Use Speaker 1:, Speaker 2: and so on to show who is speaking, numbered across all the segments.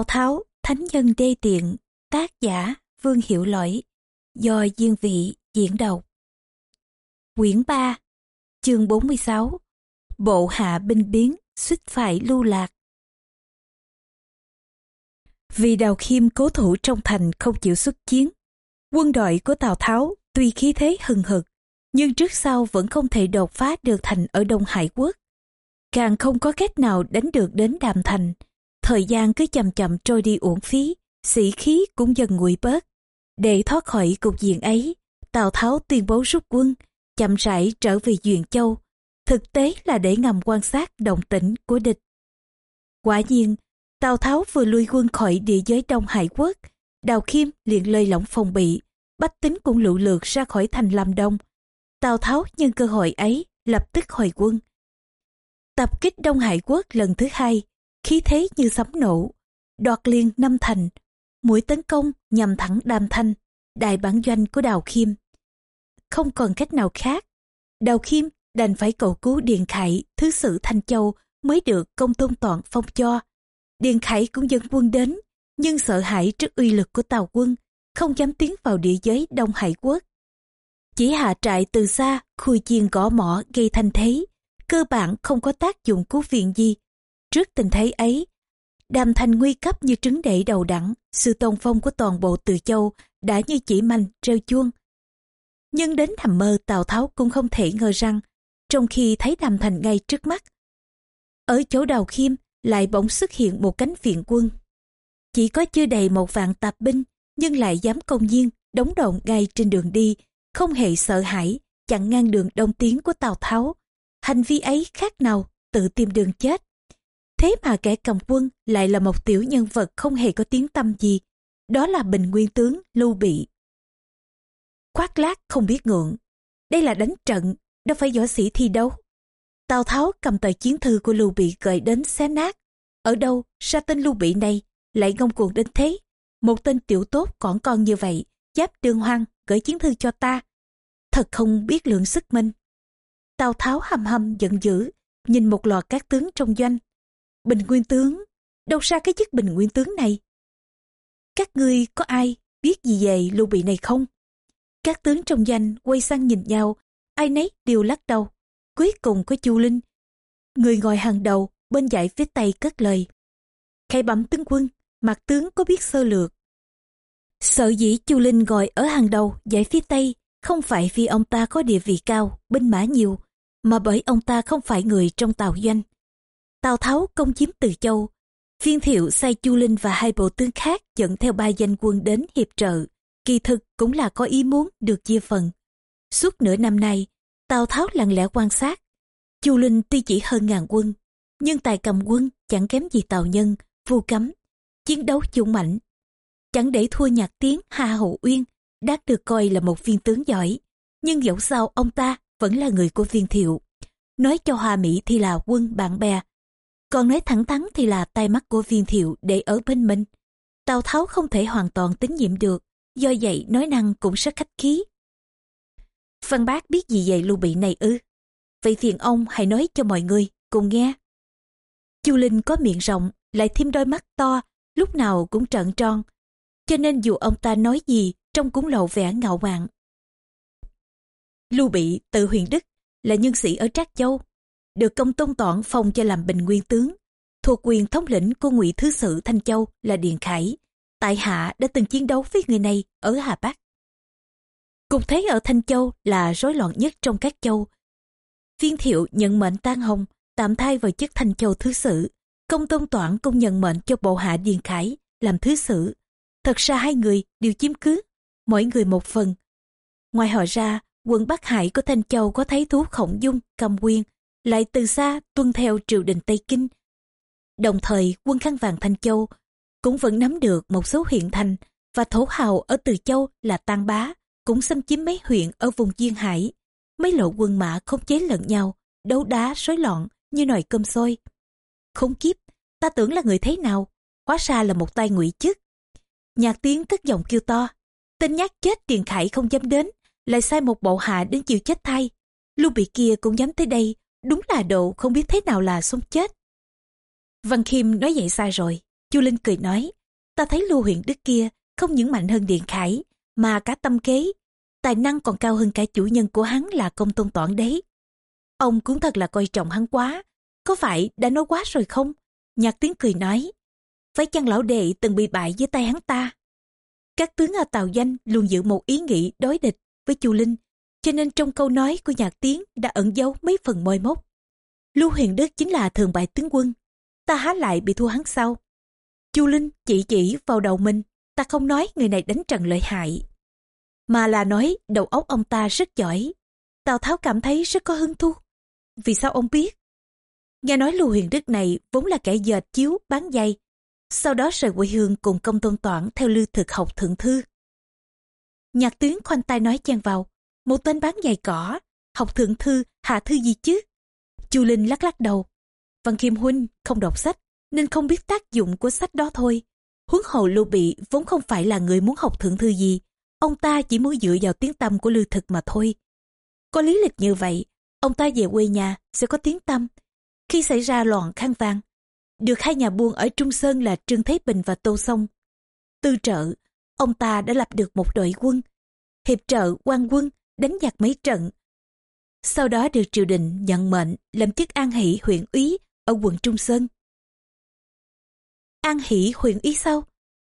Speaker 1: Tào Tháo, Thánh Nhân Đê Tiện, tác giả Vương Hiệu Lỗi, do Diên Vị diễn đọc. Quyển 3, chương 46, Bộ hạ binh biến, suýt phải lưu lạc. Vì Đào Khiêm cố thủ trong thành không chịu xuất chiến, quân đội của Tào Tháo tuy khí thế hừng hực, nhưng trước sau vẫn không thể đột phá được thành ở Đông Hải Quốc. Càng không có cách nào đánh được đến Đàm Thành, Thời gian cứ chậm chậm trôi đi uổng phí, sĩ khí cũng dần nguội bớt. Để thoát khỏi cục diện ấy, Tào Tháo tuyên bố rút quân, chậm rãi trở về Duyện Châu. Thực tế là để ngầm quan sát động tĩnh của địch. Quả nhiên, Tào Tháo vừa lui quân khỏi địa giới Đông Hải Quốc, Đào Khiêm liền lơi lỏng phòng bị, bách tính cũng lụ lượt ra khỏi thành Lam Đông. Tào Tháo nhân cơ hội ấy, lập tức hồi quân. Tập kích Đông Hải Quốc lần thứ hai, khí thế như sấm nổ, đoạt liền năm thành, mũi tấn công nhằm thẳng đàm thanh, đại bản doanh của Đào Khiêm. Không còn cách nào khác, Đào Khiêm đành phải cầu cứu Điền Khải, thứ sử Thanh Châu mới được công tôn toàn phong cho. Điền Khải cũng dẫn quân đến, nhưng sợ hãi trước uy lực của Tàu quân, không dám tiến vào địa giới Đông Hải Quốc. Chỉ hạ trại từ xa, khui chiên gõ mỏ gây thanh thế, cơ bản không có tác dụng cứu viện gì Trước tình thế ấy, đàm thành nguy cấp như trứng đẩy đầu đẳng, sự tôn phong của toàn bộ từ châu đã như chỉ manh treo chuông. Nhưng đến thầm mơ Tào Tháo cũng không thể ngờ rằng, trong khi thấy đàm thành ngay trước mắt, ở chỗ đào khiêm lại bỗng xuất hiện một cánh viện quân. Chỉ có chưa đầy một vạn tạp binh, nhưng lại dám công nhiên đóng đồn ngay trên đường đi, không hề sợ hãi, chặn ngang đường đông tiến của Tào Tháo. Hành vi ấy khác nào tự tìm đường chết. Thế mà kẻ cầm quân lại là một tiểu nhân vật không hề có tiếng tâm gì. Đó là bình nguyên tướng Lưu Bị. Khoác lác không biết ngượng. Đây là đánh trận, đâu phải võ sĩ thi đấu. Tào Tháo cầm tờ chiến thư của Lưu Bị gợi đến xé nát. Ở đâu ra tên Lưu Bị này lại ngông cuồng đến thế? Một tên tiểu tốt còn con như vậy, giáp đường hoang gửi chiến thư cho ta. Thật không biết lượng sức mình. Tào Tháo hầm hầm giận dữ, nhìn một loạt các tướng trong doanh Bình Nguyên Tướng, đâu ra cái chức Bình Nguyên Tướng này? Các ngươi có ai biết gì về lưu bị này không? Các tướng trong danh quay sang nhìn nhau, ai nấy đều lắc đầu. Cuối cùng có Chu Linh, người ngồi hàng đầu bên dãy phía tây cất lời. Khai bẩm tướng quân, mặt tướng có biết sơ lược. Sợ dĩ Chu Linh ngồi ở hàng đầu dãy phía tây không phải vì ông ta có địa vị cao, binh mã nhiều, mà bởi ông ta không phải người trong tàu doanh. Tào Tháo công chiếm Từ Châu. Viên thiệu sai Chu Linh và hai bộ tướng khác dẫn theo ba danh quân đến hiệp trợ. Kỳ thực cũng là có ý muốn được chia phần. Suốt nửa năm nay, Tào Tháo lặng lẽ quan sát. Chu Linh tuy chỉ hơn ngàn quân, nhưng tài cầm quân chẳng kém gì Tào Nhân, Vu Cấm. Chiến đấu dũng mạnh. Chẳng để thua nhạc tiếng Hà Hậu Uyên, đát được coi là một viên tướng giỏi. Nhưng dẫu sao ông ta vẫn là người của viên thiệu. Nói cho Hòa Mỹ thì là quân bạn bè, còn nói thẳng thắn thì là tay mắt của viên thiệu để ở bên mình. Tào Tháo không thể hoàn toàn tín nhiệm được, do vậy nói năng cũng rất khách khí. Văn bác biết gì về lưu bị này ư? Vậy phiền ông hãy nói cho mọi người cùng nghe. Chu Linh có miệng rộng, lại thêm đôi mắt to, lúc nào cũng trợn tròn. Cho nên dù ông ta nói gì, trông cũng lộ vẻ ngạo mạn. Lưu Bị từ huyền Đức là nhân sĩ ở Trác Châu, được công tôn toản phong cho làm bình nguyên tướng. Thuộc quyền thống lĩnh của ngụy thứ sử thanh châu là điền khải. Tại hạ đã từng chiến đấu với người này ở hà bắc. Cục thế ở thanh châu là rối loạn nhất trong các châu. Viên thiệu nhận mệnh tan hồng, tạm thay vào chức thanh châu thứ sử. Công tôn toản cũng nhận mệnh cho bộ hạ điền khải làm thứ sử. Thật ra hai người đều chiếm cứ, mỗi người một phần. Ngoài họ ra, quận bắc hải của thanh châu có thấy thú khổng dung, cầm quyên lại từ xa tuân theo triều đình Tây Kinh. Đồng thời quân khăn vàng Thanh Châu cũng vẫn nắm được một số huyện thành và thổ hào ở Từ Châu là Tăng Bá cũng xâm chiếm mấy huyện ở vùng Duyên Hải. Mấy lộ quân mã không chế lẫn nhau, đấu đá rối loạn như nồi cơm sôi. Khốn kiếp, ta tưởng là người thế nào, hóa ra là một tay ngụy chức. Nhạc tiếng cất giọng kêu to, tên nhát chết tiền khải không dám đến, lại sai một bộ hạ đến chịu chết thay. Lưu bị kia cũng dám tới đây, Đúng là độ không biết thế nào là sống chết. Văn Khiêm nói vậy sai rồi. Chu Linh cười nói, ta thấy Lưu huyện Đức kia không những mạnh hơn Điện Khải, mà cả tâm kế, tài năng còn cao hơn cả chủ nhân của hắn là công tôn toản đấy. Ông cũng thật là coi trọng hắn quá, có phải đã nói quá rồi không? Nhạc tiếng cười nói, phải chăng lão đệ từng bị bại dưới tay hắn ta? Các tướng ở Tàu Danh luôn giữ một ý nghĩ đối địch với Chu Linh, cho nên trong câu nói của nhạc tiếng đã ẩn giấu mấy phần môi mốc. Lưu Huyền Đức chính là thường bại tướng quân, ta há lại bị thua hắn sau. Chu Linh chỉ chỉ vào đầu mình, ta không nói người này đánh trận lợi hại, mà là nói đầu óc ông ta rất giỏi. Tào Tháo cảm thấy rất có hứng thú. Vì sao ông biết? Nghe nói Lưu Huyền Đức này vốn là kẻ dệt chiếu bán giày, sau đó rời quê hương cùng công tôn toản theo lưu thực học thượng thư. Nhạc tuyến khoanh tay nói chen vào, một tên bán giày cỏ, học thượng thư, hạ thư gì chứ? Chu Linh lắc lắc đầu. Văn Kim Huynh không đọc sách, nên không biết tác dụng của sách đó thôi. Huấn hầu Lưu Bị vốn không phải là người muốn học thượng thư gì, ông ta chỉ muốn dựa vào tiếng tâm của lưu thực mà thôi. Có lý lịch như vậy, ông ta về quê nhà sẽ có tiếng tâm. Khi xảy ra loạn khăn vàng, được hai nhà buôn ở Trung Sơn là Trương Thế Bình và Tô Sông. Tư trợ, ông ta đã lập được một đội quân, hiệp trợ quan quân đánh giặc mấy trận. Sau đó được triều đình nhận mệnh làm chức an hỷ huyện úy ở quận Trung Sơn. An hỷ huyện úy sau,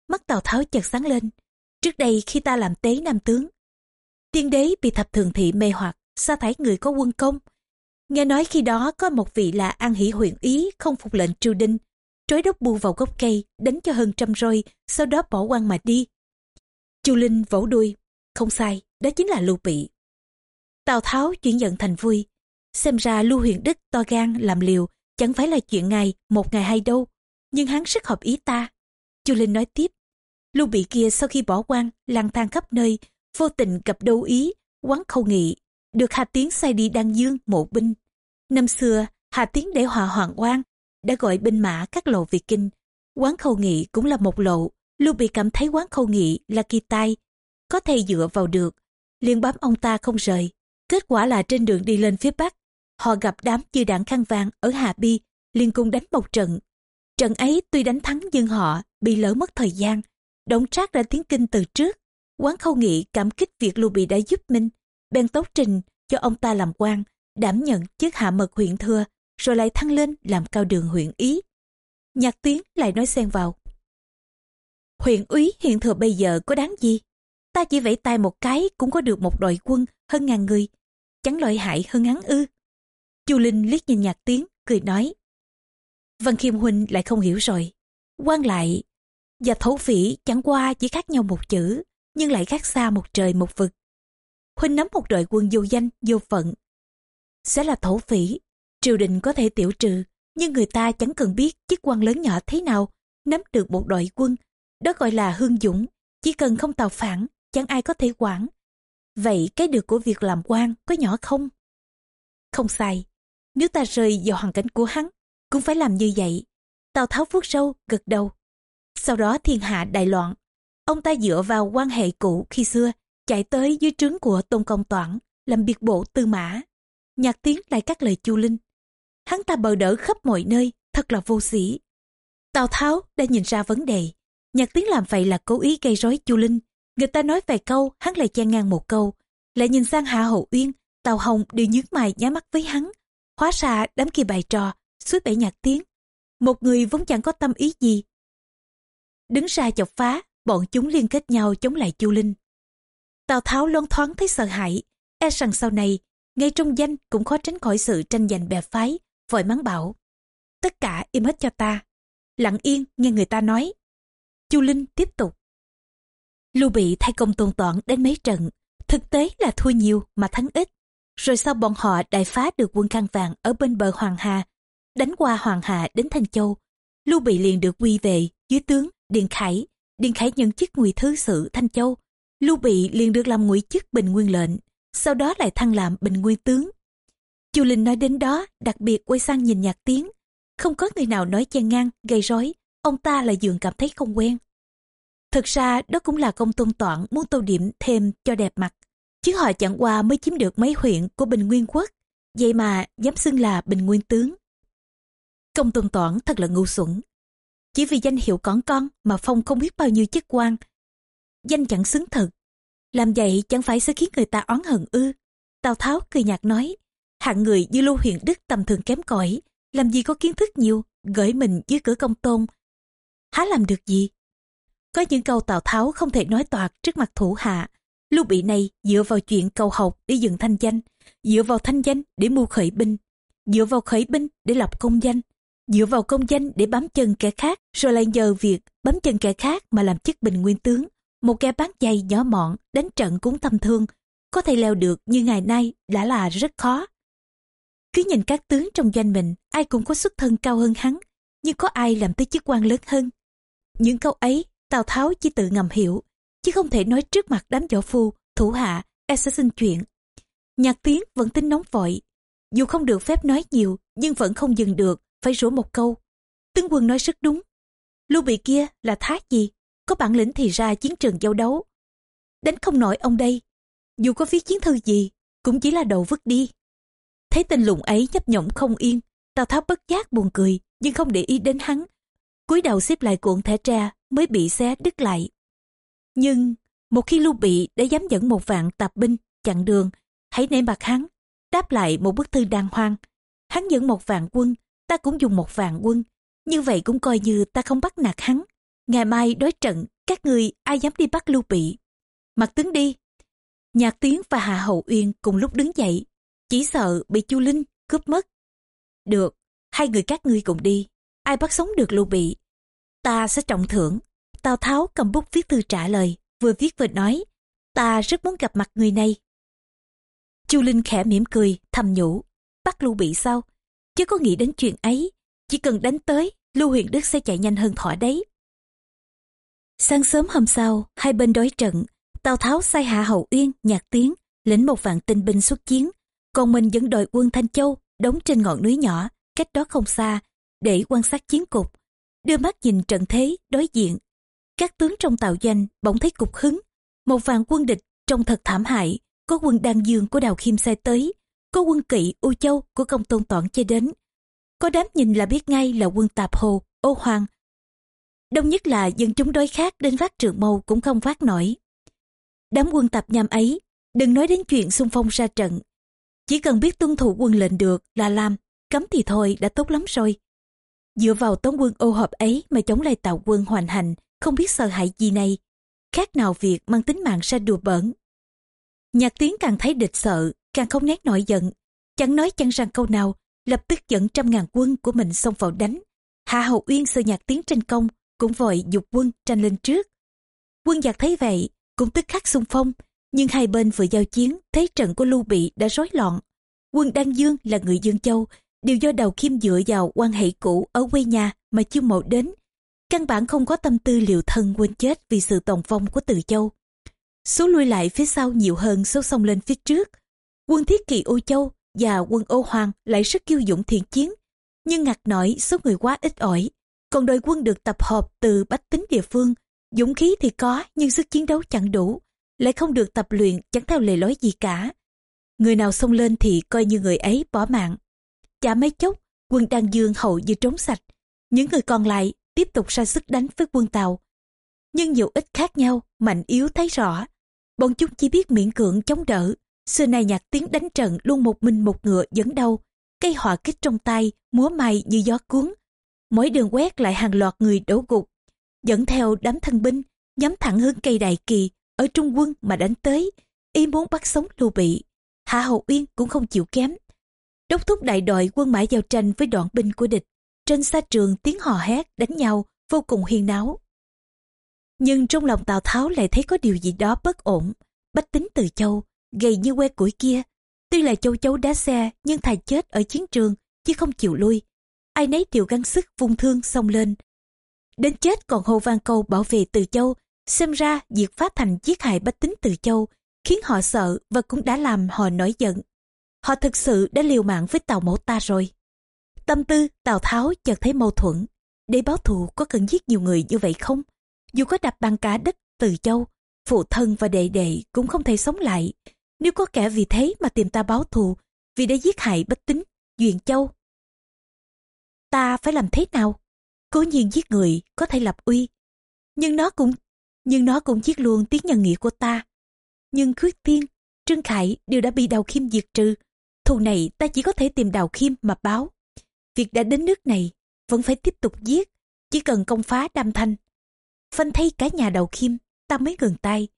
Speaker 1: mắt Tào Tháo chợt sáng lên. Trước đây khi ta làm tế nam tướng, tiên đế bị thập thường thị mê hoặc, sa thải người có quân công. Nghe nói khi đó có một vị là An hỷ huyện úy không phục lệnh triều đình, trói đốc bu vào gốc cây, đánh cho hơn trăm roi, sau đó bỏ quan mà đi. Chu Linh vỗ đuôi, không sai, đó chính là Lưu Bị. Tào Tháo chuyển giận thành vui, xem ra Lưu Huyền Đức to gan làm liều, chẳng phải là chuyện ngày, một ngày hay đâu, nhưng hắn rất hợp ý ta. Chu Linh nói tiếp, Lưu Bị kia sau khi bỏ quan, lang thang khắp nơi, vô tình gặp đâu ý, quán khâu nghị, được Hà Tiến sai đi đăng dương mộ binh. Năm xưa, Hà Tiến để hòa hoàng oan, đã gọi binh mã các lộ Việt Kinh. Quán khâu nghị cũng là một lộ, Lưu Bị cảm thấy quán khâu nghị là kỳ tai, có thể dựa vào được, liền bám ông ta không rời. Kết quả là trên đường đi lên phía Bắc, họ gặp đám chư đảng khăn vàng ở Hà Bi, liên cùng đánh một trận. Trận ấy tuy đánh thắng nhưng họ bị lỡ mất thời gian. đống Trác đã tiến kinh từ trước. Quán khâu nghị cảm kích việc Lưu Bị đã giúp Minh, bèn tấu trình cho ông ta làm quan, đảm nhận chức hạ mật huyện thừa, rồi lại thăng lên làm cao đường huyện ý. Nhạc tiếng lại nói xen vào. Huyện úy hiện thừa bây giờ có đáng gì? Ta chỉ vẫy tay một cái cũng có được một đội quân hơn ngàn người. Chẳng lợi hại hơn hắn ư. Chu Linh liếc nhìn nhạc tiếng, cười nói. Văn Khiêm Huynh lại không hiểu rồi. quan lại và thổ phỉ chẳng qua chỉ khác nhau một chữ, nhưng lại khác xa một trời một vực. Huynh nắm một đội quân vô danh, vô phận. Sẽ là thổ phỉ, triều đình có thể tiểu trừ, nhưng người ta chẳng cần biết chức quan lớn nhỏ thế nào, nắm được một đội quân. Đó gọi là hương dũng, chỉ cần không tào phản, chẳng ai có thể quản. Vậy cái được của việc làm quan có nhỏ không? Không sai, nếu ta rơi vào hoàn cảnh của hắn, cũng phải làm như vậy. Tào Tháo vuốt râu, gật đầu. Sau đó thiên hạ đại loạn. Ông ta dựa vào quan hệ cũ khi xưa, chạy tới dưới trướng của Tôn Công Toản, làm biệt bộ tư mã. Nhạc tiếng lại các lời chu linh. Hắn ta bờ đỡ khắp mọi nơi, thật là vô sĩ. Tào Tháo đã nhìn ra vấn đề. Nhạc tiếng làm vậy là cố ý gây rối chu linh. Người ta nói vài câu, hắn lại chen ngang một câu. Lại nhìn sang Hạ Hậu Uyên, Tào Hồng đều nhướng mày nhá mắt với hắn. Hóa ra đám kia bài trò, suốt bảy nhạc tiếng. Một người vốn chẳng có tâm ý gì, đứng ra chọc phá, bọn chúng liên kết nhau chống lại Chu Linh. Tào Tháo loan thoáng thấy sợ hãi, e rằng sau này, ngay trong danh cũng khó tránh khỏi sự tranh giành bè phái, vội mắng bảo. Tất cả im hết cho ta. Lặng yên nghe người ta nói. Chu Linh tiếp tục. Lưu Bị thay công tôn toản đến mấy trận, thực tế là thua nhiều mà thắng ít. Rồi sau bọn họ đại phá được quân khăn vàng ở bên bờ Hoàng Hà, đánh qua Hoàng Hà đến Thanh Châu. Lưu Bị liền được quy về dưới tướng Điền Khải, Điền Khải nhận chức ngụy thứ sự Thanh Châu. Lưu Bị liền được làm ngụy chức bình nguyên lệnh, sau đó lại thăng làm bình nguyên tướng. Chu Linh nói đến đó, đặc biệt quay sang nhìn nhạc tiếng. Không có người nào nói chen ngang, gây rối, ông ta lại dường cảm thấy không quen. Thực ra đó cũng là công tôn toản muốn tô điểm thêm cho đẹp mặt. Chứ họ chẳng qua mới chiếm được mấy huyện của Bình Nguyên Quốc, vậy mà dám xưng là Bình Nguyên Tướng. Công tôn toản thật là ngu xuẩn. chỉ vì danh hiệu cỏn con mà phong không biết bao nhiêu chức quan danh chẳng xứng thật làm vậy chẳng phải sẽ khiến người ta oán hận ư tào tháo cười nhạt nói hạng người như lưu huyện đức tầm thường kém cỏi làm gì có kiến thức nhiều gửi mình dưới cửa công tôn há làm được gì có những câu tào tháo không thể nói toạc trước mặt thủ hạ. Lưu bị này dựa vào chuyện cầu học để dựng thanh danh, dựa vào thanh danh để mưu khởi binh, dựa vào khởi binh để lập công danh, dựa vào công danh để bám chân kẻ khác. Rồi lại nhờ việc bám chân kẻ khác mà làm chức bình nguyên tướng. Một kẻ bán giày nhỏ mọn, đánh trận cũng thâm thương, có thể leo được như ngày nay đã là rất khó. Cứ nhìn các tướng trong doanh mình, ai cũng có xuất thân cao hơn hắn, nhưng có ai làm tới chức quan lớn hơn? Những câu ấy tào tháo chỉ tự ngầm hiểu, chứ không thể nói trước mặt đám võ phu, thủ hạ e sẽ xin chuyện. Nhạc tiếng vẫn tính nóng vội. Dù không được phép nói nhiều, nhưng vẫn không dừng được, phải rủa một câu. Tướng quân nói rất đúng. Lưu bị kia là thác gì? Có bản lĩnh thì ra chiến trường giao đấu. Đánh không nổi ông đây. Dù có viết chiến thư gì, cũng chỉ là đầu vứt đi. Thấy tên lùng ấy nhấp nhộng không yên, tào tháo bất giác buồn cười, nhưng không để ý đến hắn. Cúi đầu xếp lại cuộn thẻ tra mới bị xé đứt lại. Nhưng, một khi lưu bị đã dám dẫn một vạn tạp binh chặn đường, hãy nể mặt hắn, đáp lại một bức thư đàng hoàng. Hắn dẫn một vạn quân, ta cũng dùng một vạn quân. Như vậy cũng coi như ta không bắt nạt hắn. Ngày mai đối trận, các người ai dám đi bắt lưu bị? Mặt tướng đi. Nhạc tiến và hạ hậu uyên cùng lúc đứng dậy, chỉ sợ bị chu linh cướp mất. Được, hai người các ngươi cùng đi. Ai bắt sống được lưu bị ta sẽ trọng thưởng. Tào tháo cầm bút viết thư trả lời, vừa viết vừa nói, ta rất muốn gặp mặt người này. Chu linh khẽ mỉm cười, thầm nhủ, bắt lưu bị sao? Chứ có nghĩ đến chuyện ấy, chỉ cần đánh tới, lưu huyền đức sẽ chạy nhanh hơn thỏ đấy. Sáng sớm hôm sau, hai bên đối trận, tào tháo sai hạ hậu uyên nhạc tiếng, lĩnh một vạn tinh binh xuất chiến, còn mình dẫn đội quân thanh châu đóng trên ngọn núi nhỏ, cách đó không xa, để quan sát chiến cục đưa mắt nhìn trận thế đối diện. Các tướng trong tàu danh bỗng thấy cục hứng. Một vạn quân địch trông thật thảm hại. Có quân đan dương của đào khiêm sai tới. Có quân kỵ u châu của công tôn toản chơi đến. Có đám nhìn là biết ngay là quân tạp hồ, ô hoàng. Đông nhất là dân chúng đối khác đến vác trường mâu cũng không vác nổi. Đám quân tạp nham ấy, đừng nói đến chuyện xung phong ra trận. Chỉ cần biết tuân thủ quân lệnh được là làm, cấm thì thôi, đã tốt lắm rồi dựa vào tống quân ô hợp ấy mà chống lại tạo quân hoành hành, không biết sợ hãi gì này. Khác nào việc mang tính mạng ra đùa bỡn. Nhạc tiến càng thấy địch sợ, càng không nét nổi giận. Chẳng nói chẳng rằng câu nào, lập tức dẫn trăm ngàn quân của mình xông vào đánh. Hạ hậu uyên sợ nhạc tiến tranh công, cũng vội dục quân tranh lên trước. Quân giặc thấy vậy, cũng tức khắc xung phong, nhưng hai bên vừa giao chiến thấy trận của lưu bị đã rối loạn. Quân đan dương là người dương châu đều do đầu kim dựa vào quan hệ cũ ở quê nhà mà chưa mộ đến. Căn bản không có tâm tư liều thân quên chết vì sự tồn vong của từ châu. Số lui lại phía sau nhiều hơn số xông lên phía trước. Quân thiết kỳ ô châu và quân ô hoàng lại rất kiêu dũng thiện chiến, nhưng ngặt nổi số người quá ít ỏi. Còn đội quân được tập hợp từ bách tính địa phương, dũng khí thì có nhưng sức chiến đấu chẳng đủ, lại không được tập luyện chẳng theo lề lối gì cả. Người nào xông lên thì coi như người ấy bỏ mạng chả mấy chốc, quân đan dương hậu như trốn sạch. Những người còn lại tiếp tục ra sức đánh với quân tàu. Nhưng nhiều ít khác nhau, mạnh yếu thấy rõ. Bọn chúng chỉ biết miễn cưỡng chống đỡ. Xưa nay nhạc tiếng đánh trận luôn một mình một ngựa dẫn đầu. Cây họa kích trong tay, múa may như gió cuốn. Mỗi đường quét lại hàng loạt người đổ gục. Dẫn theo đám thân binh, nhắm thẳng hướng cây đại kỳ, ở trung quân mà đánh tới. Ý muốn bắt sống lưu bị. Hạ hậu uyên cũng không chịu kém đốc thúc đại đội quân mã giao tranh với đoạn binh của địch. Trên xa trường tiếng hò hét, đánh nhau, vô cùng hiên náo. Nhưng trong lòng tào tháo lại thấy có điều gì đó bất ổn. Bách tính từ châu, gầy như que củi kia. Tuy là châu chấu đá xe, nhưng thà chết ở chiến trường, chứ không chịu lui. Ai nấy đều gắng sức vung thương xông lên. Đến chết còn hô vang câu bảo vệ từ châu, xem ra việc phá thành giết hại bách tính từ châu khiến họ sợ và cũng đã làm họ nổi giận họ thực sự đã liều mạng với tàu mẫu ta rồi. Tâm tư tào tháo chợt thấy mâu thuẫn. Để báo thù có cần giết nhiều người như vậy không? Dù có đập bằng cả đất từ châu, phụ thân và đệ đệ cũng không thể sống lại. Nếu có kẻ vì thế mà tìm ta báo thù, vì đã giết hại bách tính, duyện châu, ta phải làm thế nào? Cố nhiên giết người có thể lập uy, nhưng nó cũng, nhưng nó cũng giết luôn tiếng nhân nghĩa của ta. Nhưng khuyết tiên, trương khải đều đã bị đào khiêm diệt trừ thù này ta chỉ có thể tìm đào khiêm mà báo. Việc đã đến nước này, vẫn phải tiếp tục giết, chỉ cần công phá đam thanh. Phanh thay cả nhà đào khiêm, ta mới ngừng tay.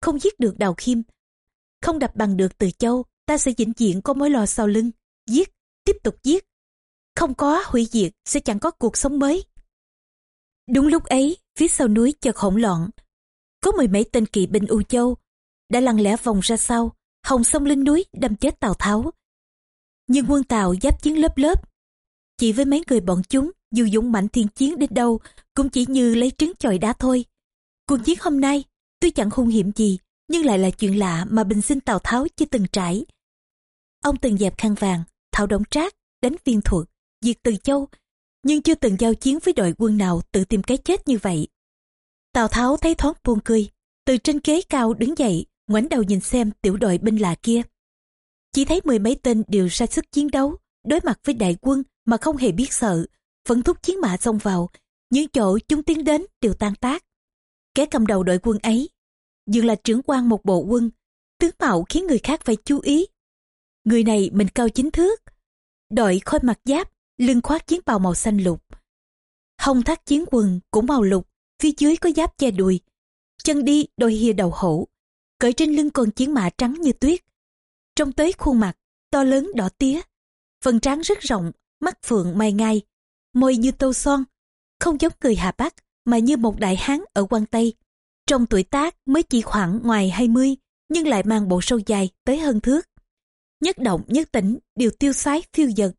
Speaker 1: Không giết được đào khiêm, không đập bằng được từ châu, ta sẽ vĩnh viễn có mối lo sau lưng. Giết, tiếp tục giết. Không có hủy diệt sẽ chẳng có cuộc sống mới. Đúng lúc ấy, phía sau núi chợt hỗn loạn. Có mười mấy tên kỵ binh u châu đã lặng lẽ vòng ra sau. Hồng sông lên núi đâm chết tào tháo nhưng quân tàu giáp chiến lớp lớp. Chỉ với mấy người bọn chúng, dù dũng mạnh thiên chiến đến đâu, cũng chỉ như lấy trứng chọi đá thôi. Cuộc chiến hôm nay, tuy chẳng hung hiểm gì, nhưng lại là chuyện lạ mà bình sinh tào tháo chưa từng trải. Ông từng dẹp khăn vàng thảo đống trác đánh viên thuật diệt từ châu, nhưng chưa từng giao chiến với đội quân nào tự tìm cái chết như vậy. Tào tháo thấy thoáng buồn cười, từ trên ghế cao đứng dậy, ngoảnh đầu nhìn xem tiểu đội binh lạ kia chỉ thấy mười mấy tên đều ra sức chiến đấu, đối mặt với đại quân mà không hề biết sợ, vẫn thúc chiến mã xông vào. Những chỗ chúng tiến đến đều tan tác. Kẻ cầm đầu đội quân ấy, dường là trưởng quan một bộ quân, tướng mạo khiến người khác phải chú ý. Người này mình cao chính thước, đội khôi mặt giáp, lưng khoác chiến bào màu xanh lục. Hông thắt chiến quần cũng màu lục, phía dưới có giáp che đùi, chân đi đôi hia đầu hổ. Cởi trên lưng con chiến mã trắng như tuyết trông tới khuôn mặt, to lớn đỏ tía. Phần trán rất rộng, mắt phượng mày ngay môi như tô son. Không giống người hà bắc, mà như một đại hán ở quan tây. Trong tuổi tác mới chỉ khoảng ngoài 20 nhưng lại mang bộ sâu dài tới hơn thước. Nhất động, nhất tỉnh đều tiêu sái, phiêu dật.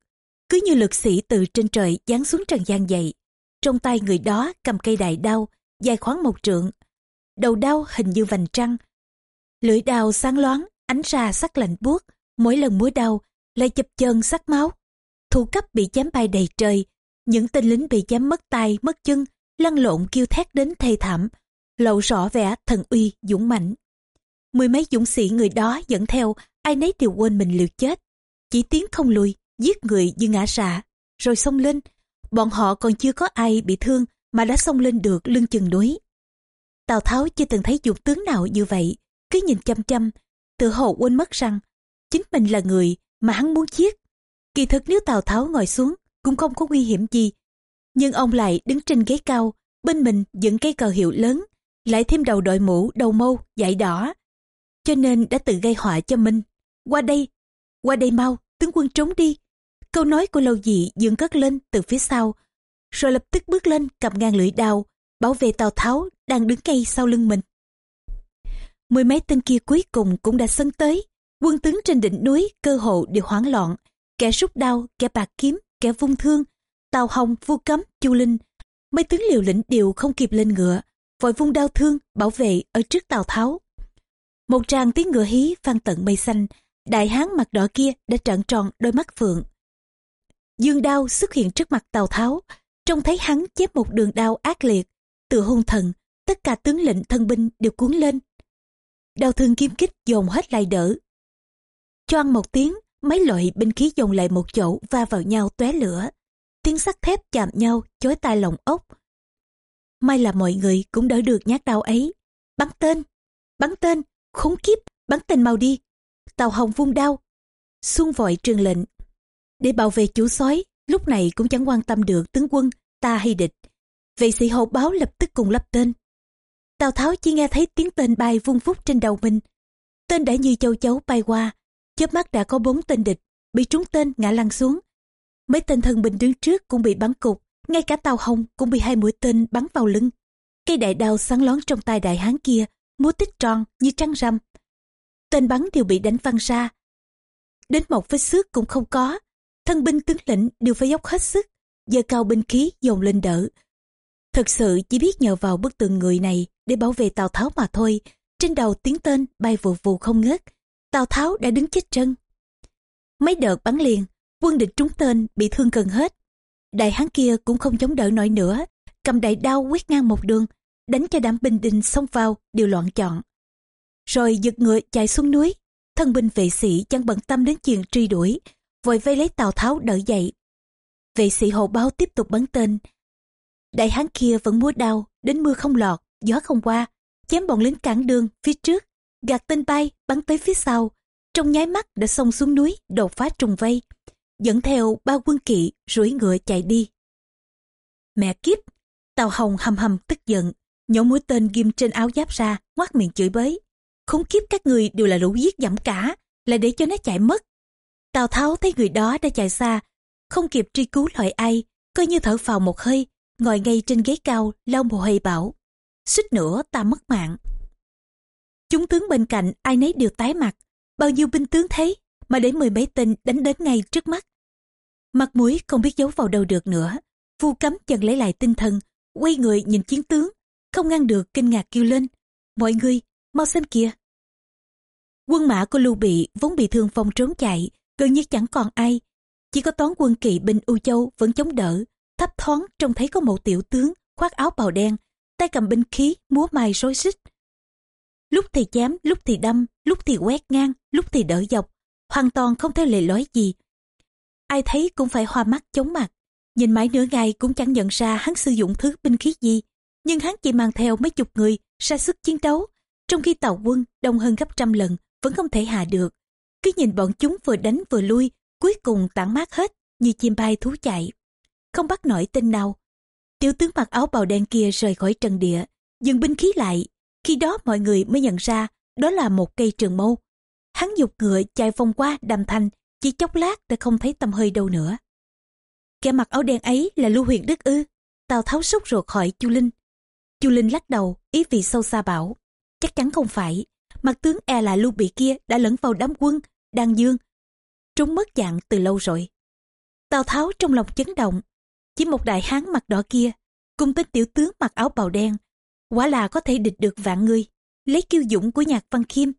Speaker 1: Cứ như lực sĩ từ trên trời giáng xuống trần gian dậy trong tay người đó cầm cây đại đao, dài khoảng một trượng. Đầu đao hình như vành trăng. Lưỡi đao sáng loáng ánh ra sắc lạnh buốt, mỗi lần múa đau, lại chập chân sắc máu. Thủ cấp bị chém bay đầy trời, những tên lính bị chém mất tay, mất chân, lăn lộn kêu thét đến thê thảm, lộ rõ vẻ thần uy, dũng mãnh. Mười mấy dũng sĩ người đó dẫn theo, ai nấy đều quên mình liều chết. Chỉ tiến không lùi, giết người như ngã rạ. Rồi xông lên, bọn họ còn chưa có ai bị thương mà đã xông lên được lưng chừng núi. Tào tháo chưa từng thấy dụng tướng nào như vậy, cứ nhìn chăm chăm tự hồ quên mất rằng chính mình là người mà hắn muốn giết. Kỳ thực nếu tào tháo ngồi xuống cũng không có nguy hiểm gì, nhưng ông lại đứng trên ghế cao, bên mình dựng cây cờ hiệu lớn, lại thêm đầu đội mũ, đầu mâu, dải đỏ, cho nên đã tự gây họa cho mình. Qua đây qua đây mau, tướng quân trốn đi. Câu nói của lâu dị dường cất lên từ phía sau, rồi lập tức bước lên cầm ngang lưỡi đao, bảo vệ tào tháo đang đứng ngay sau lưng mình mười mấy tên kia cuối cùng cũng đã sân tới. Quân tướng trên đỉnh núi cơ hộ đều hoảng loạn, kẻ rút đao, kẻ bạc kiếm, kẻ vung thương tào hồng, vu cấm, chu linh. Mấy tướng liều lĩnh đều không kịp lên ngựa, vội vung đao thương bảo vệ ở trước tào tháo. Một tràng tiếng ngựa hí vang tận mây xanh, đại hán mặt đỏ kia đã trợn tròn đôi mắt phượng. Dương đao xuất hiện trước mặt tào tháo, trông thấy hắn chép một đường đao ác liệt. Tự hung thần, tất cả tướng lĩnh thân binh đều cuốn lên đau thương kiếm kích dồn hết lại đỡ. Choang một tiếng, mấy loại binh khí dồn lại một chỗ va vào nhau tóe lửa. Tiếng sắt thép chạm nhau chối tai lòng ốc. May là mọi người cũng đỡ được nhát đau ấy. Bắn tên bắn tên, khốn kiếp, bắn tên mau đi. Tàu hồng vung đao xuân vội truyền lệnh. Để bảo vệ chủ sói, lúc này cũng chẳng quan tâm được tướng quân, ta hay địch. Vệ sĩ hậu báo lập tức cùng lắp tên tào tháo chỉ nghe thấy tiếng tên bay vung vút trên đầu mình. Tên đã như châu chấu bay qua, chớp mắt đã có bốn tên địch, bị trúng tên ngã lăn xuống. Mấy tên thân binh đứng trước cũng bị bắn cục, ngay cả tào hồng cũng bị hai mũi tên bắn vào lưng. Cây đại đao sáng lón trong tay đại hán kia, múa tích tròn như trăng rằm. Tên bắn đều bị đánh văng ra. Đến một vết xước cũng không có. Thân binh tướng lĩnh đều phải dốc hết sức, giơ cao binh khí dồn lên đỡ. Thật sự chỉ biết nhờ vào bức tượng người này để bảo vệ tào tháo mà thôi trên đầu tiếng tên bay vù vù không ngớt. Tào tháo đã đứng chết chân. Mấy đợt bắn liền quân địch trúng tên bị thương gần hết. Đại hán kia cũng không chống đỡ nổi nữa cầm đại đao quét ngang một đường đánh cho đám binh đinh xông vào đều loạn chọn. Rồi giật ngựa chạy xuống núi thân binh vệ sĩ chẳng bận tâm đến chuyện truy đuổi vội vây lấy tào tháo đỡ dậy. Vệ sĩ hộ báo tiếp tục bắn tên. Đại hán kia vẫn múa đao, đến mưa không lọt, gió không qua, chém bọn lính cản đường phía trước, gạt tên bay bắn tới phía sau, trong nháy mắt đã xông xuống núi đột phá trùng vây, dẫn theo ba quân kỵ rủi ngựa chạy đi. Mẹ kiếp, Tàu Hồng hầm hầm tức giận, nhổ mũi tên ghim trên áo giáp ra, ngoác miệng chửi bới. Khốn kiếp các người đều là lũ giết giảm cả, là để cho nó chạy mất. Tào Tháo thấy người đó đã chạy xa, không kịp truy cứu loại ai, coi như thở phào một hơi, ngồi ngay trên ghế cao, lau mồ hôi bảo. Suýt nữa ta mất mạng. Chúng tướng bên cạnh ai nấy đều tái mặt, bao nhiêu binh tướng thấy, mà để mười mấy tên đánh đến ngay trước mắt. Mặt mũi không biết giấu vào đâu được nữa, vu cấm dần lấy lại tinh thần, quay người nhìn chiến tướng, không ngăn được kinh ngạc kêu lên. Mọi người, mau xem kìa. Quân mã của Lưu Bị vốn bị thương phong trốn chạy, gần như chẳng còn ai. Chỉ có toán quân kỵ binh U Châu vẫn chống đỡ, thấp thoáng trông thấy có một tiểu tướng khoác áo bào đen, tay cầm binh khí, múa mài rối xích. Lúc thì chém, lúc thì đâm, lúc thì quét ngang, lúc thì đỡ dọc, hoàn toàn không theo lệ lối gì. Ai thấy cũng phải hoa mắt chóng mặt. Nhìn mãi nửa ngày cũng chẳng nhận ra hắn sử dụng thứ binh khí gì, nhưng hắn chỉ mang theo mấy chục người ra sức chiến đấu, trong khi tàu quân đông hơn gấp trăm lần vẫn không thể hạ được. Cứ nhìn bọn chúng vừa đánh vừa lui, cuối cùng tản mát hết như chim bay thú chạy. Không bắt nổi tên nào. Tiểu tướng mặc áo bào đen kia rời khỏi trần địa, dừng binh khí lại. Khi đó mọi người mới nhận ra đó là một cây trường mâu. Hắn dục ngựa chạy vòng qua đàm thanh, chỉ chốc lát đã không thấy tâm hơi đâu nữa. Kẻ mặc áo đen ấy là Lưu Huyền Đức ư. Tào Tháo sốt ruột khỏi Chu Linh. Chu Linh lắc đầu, ý vị sâu xa bảo. Chắc chắn không phải. Mặt tướng e là Lưu Bị kia đã lẫn vào đám quân, đang dương. Trúng mất dạng từ lâu rồi. Tào Tháo trong lòng chấn động. Chỉ một đại hán mặt đỏ kia, cùng tên tiểu tướng mặc áo bào đen. Quả là có thể địch được vạn người. Lấy kiêu dũng của nhạc văn khiêm.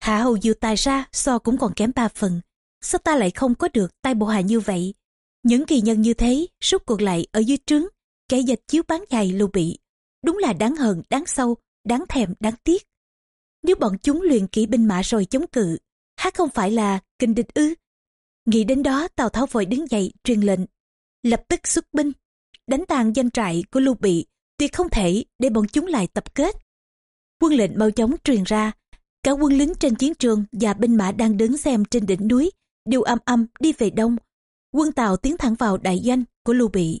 Speaker 1: Hạ hầu dừa tài ra so cũng còn kém ba phần. Sao ta lại không có được tay bộ hạ như vậy? Những kỳ nhân như thế, rút cuộc lại ở dưới trướng, kẻ dịch chiếu bán giày lưu bị. Đúng là đáng hận, đáng sâu, đáng thèm, đáng tiếc. Nếu bọn chúng luyện kỹ binh mã rồi chống cự, hát không phải là kinh địch ư. Nghĩ đến đó Tào Tháo vội đứng dậy truyền lệnh. Lập tức xuất binh, đánh tàn doanh trại của lưu bị, tuyệt không thể để bọn chúng lại tập kết. Quân lệnh mau chóng truyền ra, cả quân lính trên chiến trường và binh mã đang đứng xem trên đỉnh núi đều âm âm đi về đông quân Tàu tiến thẳng vào đại doanh của Lưu Bị.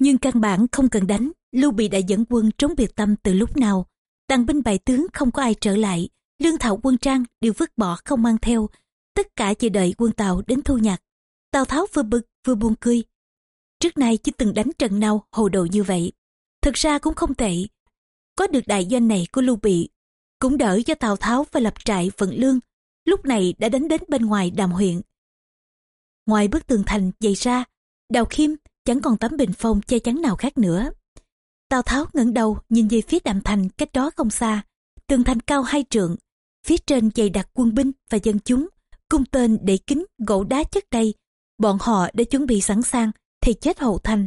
Speaker 1: Nhưng căn bản không cần đánh, Lưu Bị đã dẫn quân trốn biệt tâm từ lúc nào. Tàn binh bại tướng không có ai trở lại, lương thảo quân trang đều vứt bỏ không mang theo. Tất cả chỉ đợi quân Tàu đến thu nhặt. Tào Tháo vừa bực vừa buồn cười. Trước nay chưa từng đánh trận nào hồ đồ như vậy. Thực ra cũng không tệ. Có được đại doanh này của Lưu Bị, cũng đỡ cho Tào Tháo và lập trại vận lương. Lúc này đã đánh đến bên ngoài đàm huyện, Ngoài bức tường thành dày ra, Đào Khiêm chẳng còn tấm bình phong che chắn nào khác nữa. Tào Tháo ngẩng đầu nhìn về phía đàm thành cách đó không xa. Tường thành cao hai trượng, phía trên dày đặt quân binh và dân chúng, cung tên để kính gỗ đá chất đầy. Bọn họ đã chuẩn bị sẵn sàng, thì chết hậu thành.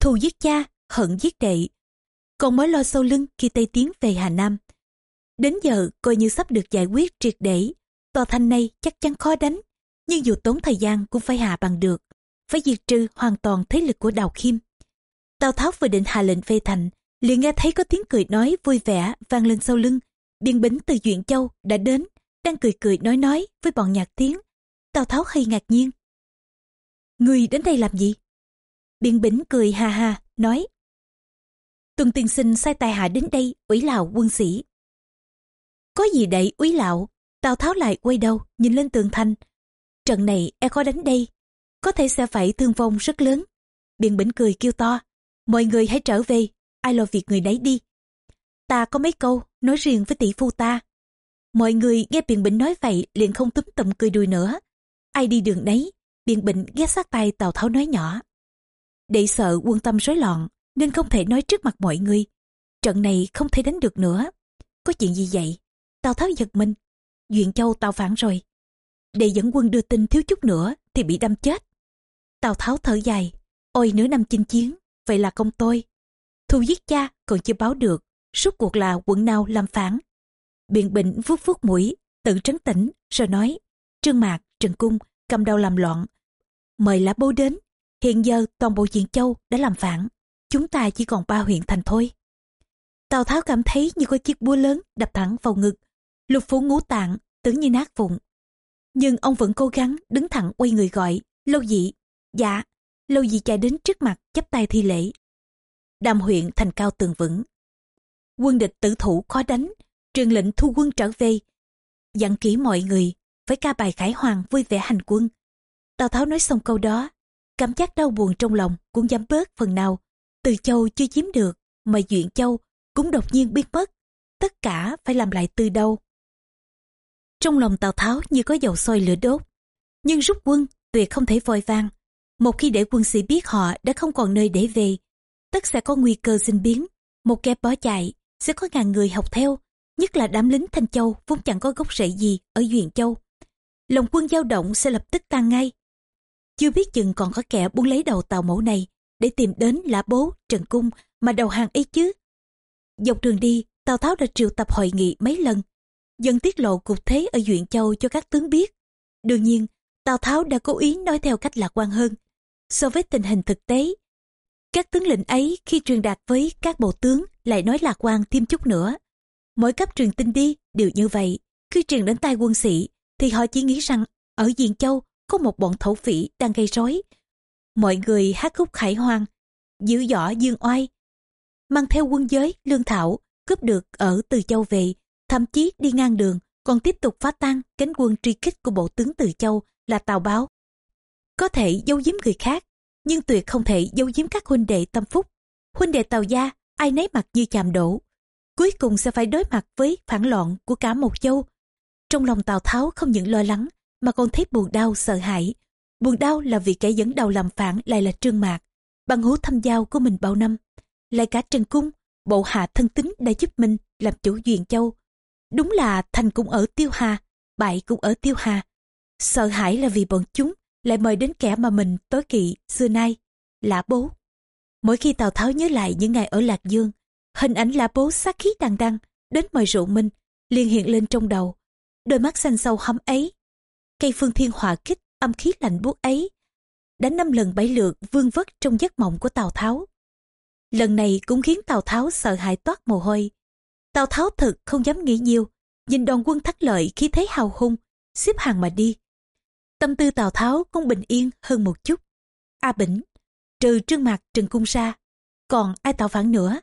Speaker 1: Thù giết cha, hận giết đệ. Còn mới lo sau lưng khi Tây tiến về Hà Nam. Đến giờ coi như sắp được giải quyết triệt để. Tòa thành này chắc chắn khó đánh nhưng dù tốn thời gian cũng phải hạ bằng được, phải diệt trừ hoàn toàn thế lực của Đào Khiêm. Tào Tháo vừa định hạ lệnh về thành, liền nghe thấy có tiếng cười nói vui vẻ vang lên sau lưng. Biên bính từ Duyện Châu đã đến, đang cười cười nói nói với bọn nhạc tiếng. Tào Tháo hơi ngạc nhiên. Người đến đây làm gì? Biên bính cười ha ha, nói. Tuần tiên sinh sai tài hạ đến đây, ủy lạo quân sĩ. Có gì đậy úy lạo, Tào Tháo lại quay đầu, nhìn lên tường thành, Trận này e khó đánh đây, có thể sẽ phải thương vong rất lớn. Biện bỉnh cười kêu to, mọi người hãy trở về, ai lo việc người đấy đi. Ta có mấy câu nói riêng với tỷ phu ta. Mọi người nghe biện bỉnh nói vậy liền không túm tụm cười đùi nữa. Ai đi đường đấy? Biện bình ghé sát tay Tào Tháo nói nhỏ. Để sợ quân tâm rối loạn nên không thể nói trước mặt mọi người. Trận này không thể đánh được nữa. Có chuyện gì vậy? Tào Tháo giật mình. Duyện Châu tào phản rồi để dẫn quân đưa tin thiếu chút nữa thì bị đâm chết. Tào Tháo thở dài, ôi nửa năm chinh chiến, vậy là công tôi. Thu giết cha còn chưa báo được, suốt cuộc là quận nào làm phản. Biện Bình vuốt vuốt mũi, tự trấn tĩnh, rồi nói, Trương Mạc, Trần Cung, cầm đầu làm loạn. Mời lá bố đến, hiện giờ toàn bộ diện châu đã làm phản. chúng ta chỉ còn ba huyện thành thôi. Tào Tháo cảm thấy như có chiếc búa lớn đập thẳng vào ngực, lục phủ ngũ tạng tưởng như nát vụn. Nhưng ông vẫn cố gắng đứng thẳng quay người gọi, lâu dị, dạ, lâu dị chạy đến trước mặt chắp tay thi lễ. Đàm huyện thành cao tường vững. Quân địch tử thủ khó đánh, truyền lệnh thu quân trở về. Dặn kỹ mọi người, phải ca bài khải hoàng vui vẻ hành quân. Tào Tháo nói xong câu đó, cảm giác đau buồn trong lòng cũng giảm bớt phần nào. Từ châu chưa chiếm được, mà Duyện Châu cũng đột nhiên biến mất. Tất cả phải làm lại từ đâu. Trong lòng Tào Tháo như có dầu sôi lửa đốt. Nhưng rút quân tuyệt không thể vội vang. Một khi để quân sĩ biết họ đã không còn nơi để về, tất sẽ có nguy cơ sinh biến. Một kẻ bỏ chạy, sẽ có ngàn người học theo, nhất là đám lính Thanh Châu vốn chẳng có gốc rễ gì ở Duyện Châu. Lòng quân dao động sẽ lập tức tan ngay. Chưa biết chừng còn có kẻ muốn lấy đầu tàu mẫu này để tìm đến lã bố, trần cung mà đầu hàng ấy chứ. Dọc đường đi, Tào Tháo đã triệu tập hội nghị mấy lần, dần tiết lộ cục thế ở Duyện Châu cho các tướng biết. Đương nhiên, Tào Tháo đã cố ý nói theo cách lạc quan hơn. So với tình hình thực tế, các tướng lĩnh ấy khi truyền đạt với các bộ tướng lại nói lạc quan thêm chút nữa. Mỗi cấp truyền tin đi đều như vậy. Khi truyền đến tai quân sĩ thì họ chỉ nghĩ rằng ở Diền Châu có một bọn thổ phỉ đang gây rối. Mọi người hát khúc khải hoang, giữ võ dương oai, mang theo quân giới, lương thảo, cướp được ở Từ Châu về, thậm chí đi ngang đường còn tiếp tục phá tan cánh quân truy kích của bộ tướng Từ Châu là Tào Báo. Có thể giấu giếm người khác, nhưng tuyệt không thể giấu giếm các huynh đệ tâm phúc. Huynh đệ Tào Gia, ai nấy mặt như chàm đổ. Cuối cùng sẽ phải đối mặt với phản loạn của cả một châu. Trong lòng Tào Tháo không những lo lắng, mà còn thấy buồn đau, sợ hãi. Buồn đau là vì kẻ dẫn đầu làm phản lại là Trương Mạc, bằng hữu thăm giao của mình bao năm. Lại cả Trần Cung, bộ hạ thân tín đã giúp mình làm chủ Duyện Châu. Đúng là thành cũng ở Tiêu Hà, bại cũng ở Tiêu Hà. Sợ hãi là vì bọn chúng lại mời đến kẻ mà mình tối kỵ xưa nay, lã bố. Mỗi khi Tào Tháo nhớ lại những ngày ở Lạc Dương, hình ảnh lã bố sát khí đằng đăng đến mời rượu minh liền hiện lên trong đầu. Đôi mắt xanh sâu hấm ấy, cây phương thiên hỏa kích âm khí lạnh buốt ấy, đã năm lần bảy lượt vương vất trong giấc mộng của Tào Tháo. Lần này cũng khiến Tào Tháo sợ hãi toát mồ hôi. Tào Tháo thực không dám nghĩ nhiều, nhìn đoàn quân thắt lợi khi thấy hào hung, xếp hàng mà đi. Tâm tư Tào Tháo cũng bình yên hơn một chút. A Bỉnh, trừ trương mặt trừng cung ra, còn ai tạo phản nữa.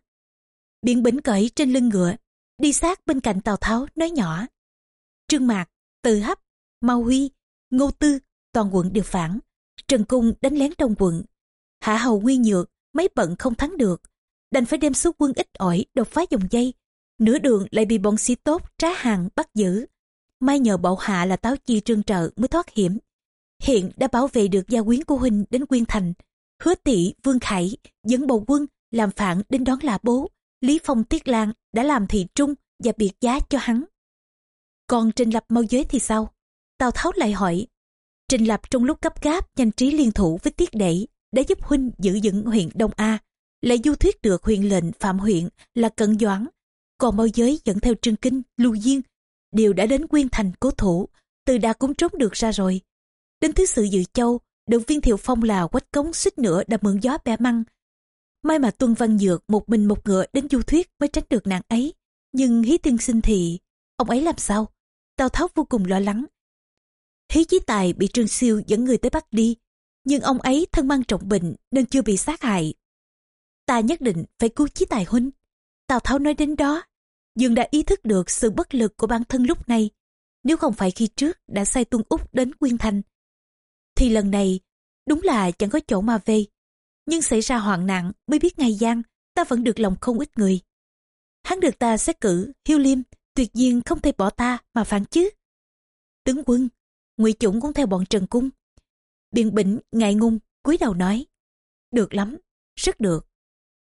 Speaker 1: Biện Bỉnh cởi trên lưng ngựa, đi sát bên cạnh Tào Tháo nói nhỏ. Trương Mạc, Từ Hấp, Mao Huy, Ngô Tư, toàn quận đều phản. Trần Cung đánh lén trong quận. Hạ Hầu Nguyên Nhược, mấy bận không thắng được. Đành phải đem số quân ít ỏi đột phá dòng dây. Nửa đường lại bị bọn sĩ tốt trá hàng bắt giữ. May nhờ bậu hạ là táo chi trương trợ mới thoát hiểm. Hiện đã bảo vệ được gia quyến của huynh đến Quyên Thành. Hứa tỷ Vương Khải dẫn bầu quân làm phản đến đón là bố. Lý Phong Tiết Lan đã làm thị trung và biệt giá cho hắn. Còn Trình Lập mau giới thì sao? Tào Tháo lại hỏi. Trình Lập trong lúc cấp gáp nhanh trí liên thủ với Tiết Đẩy đã giúp huynh giữ vững huyện Đông A, lại du thuyết được huyện lệnh Phạm huyện là Cận Doãn. Còn mau giới dẫn theo Trương Kinh, Lưu Diên, đều đã đến Quyên Thành cố thủ, từ đà cũng trốn được ra rồi. Đến thứ sự dự châu, động viên thiệu phong là quách cống xích nữa đã mượn gió bẻ măng. May mà Tuân Văn Dược một mình một ngựa đến du thuyết mới tránh được nạn ấy. Nhưng hí tiên sinh thì, ông ấy làm sao? Tào Tháo vô cùng lo lắng. Hí chí tài bị Trương Siêu dẫn người tới bắt đi, nhưng ông ấy thân mang trọng bệnh nên chưa bị sát hại. Ta nhất định phải cứu chí tài huynh. Tào Tháo nói đến đó, Dương đã ý thức được sự bất lực của bản thân lúc này. Nếu không phải khi trước đã sai Tuân Úc đến Quyên Thành, thì lần này đúng là chẳng có chỗ mà về. Nhưng xảy ra hoạn nạn mới biết ngày gian ta vẫn được lòng không ít người. Hắn được ta xét cử, hiêu liêm, tuyệt nhiên không thể bỏ ta mà phản chứ. Tướng quân, ngụy Chủng cũng theo bọn Trần Cung. Biện Bỉnh ngại ngung, cúi đầu nói. Được lắm, rất được.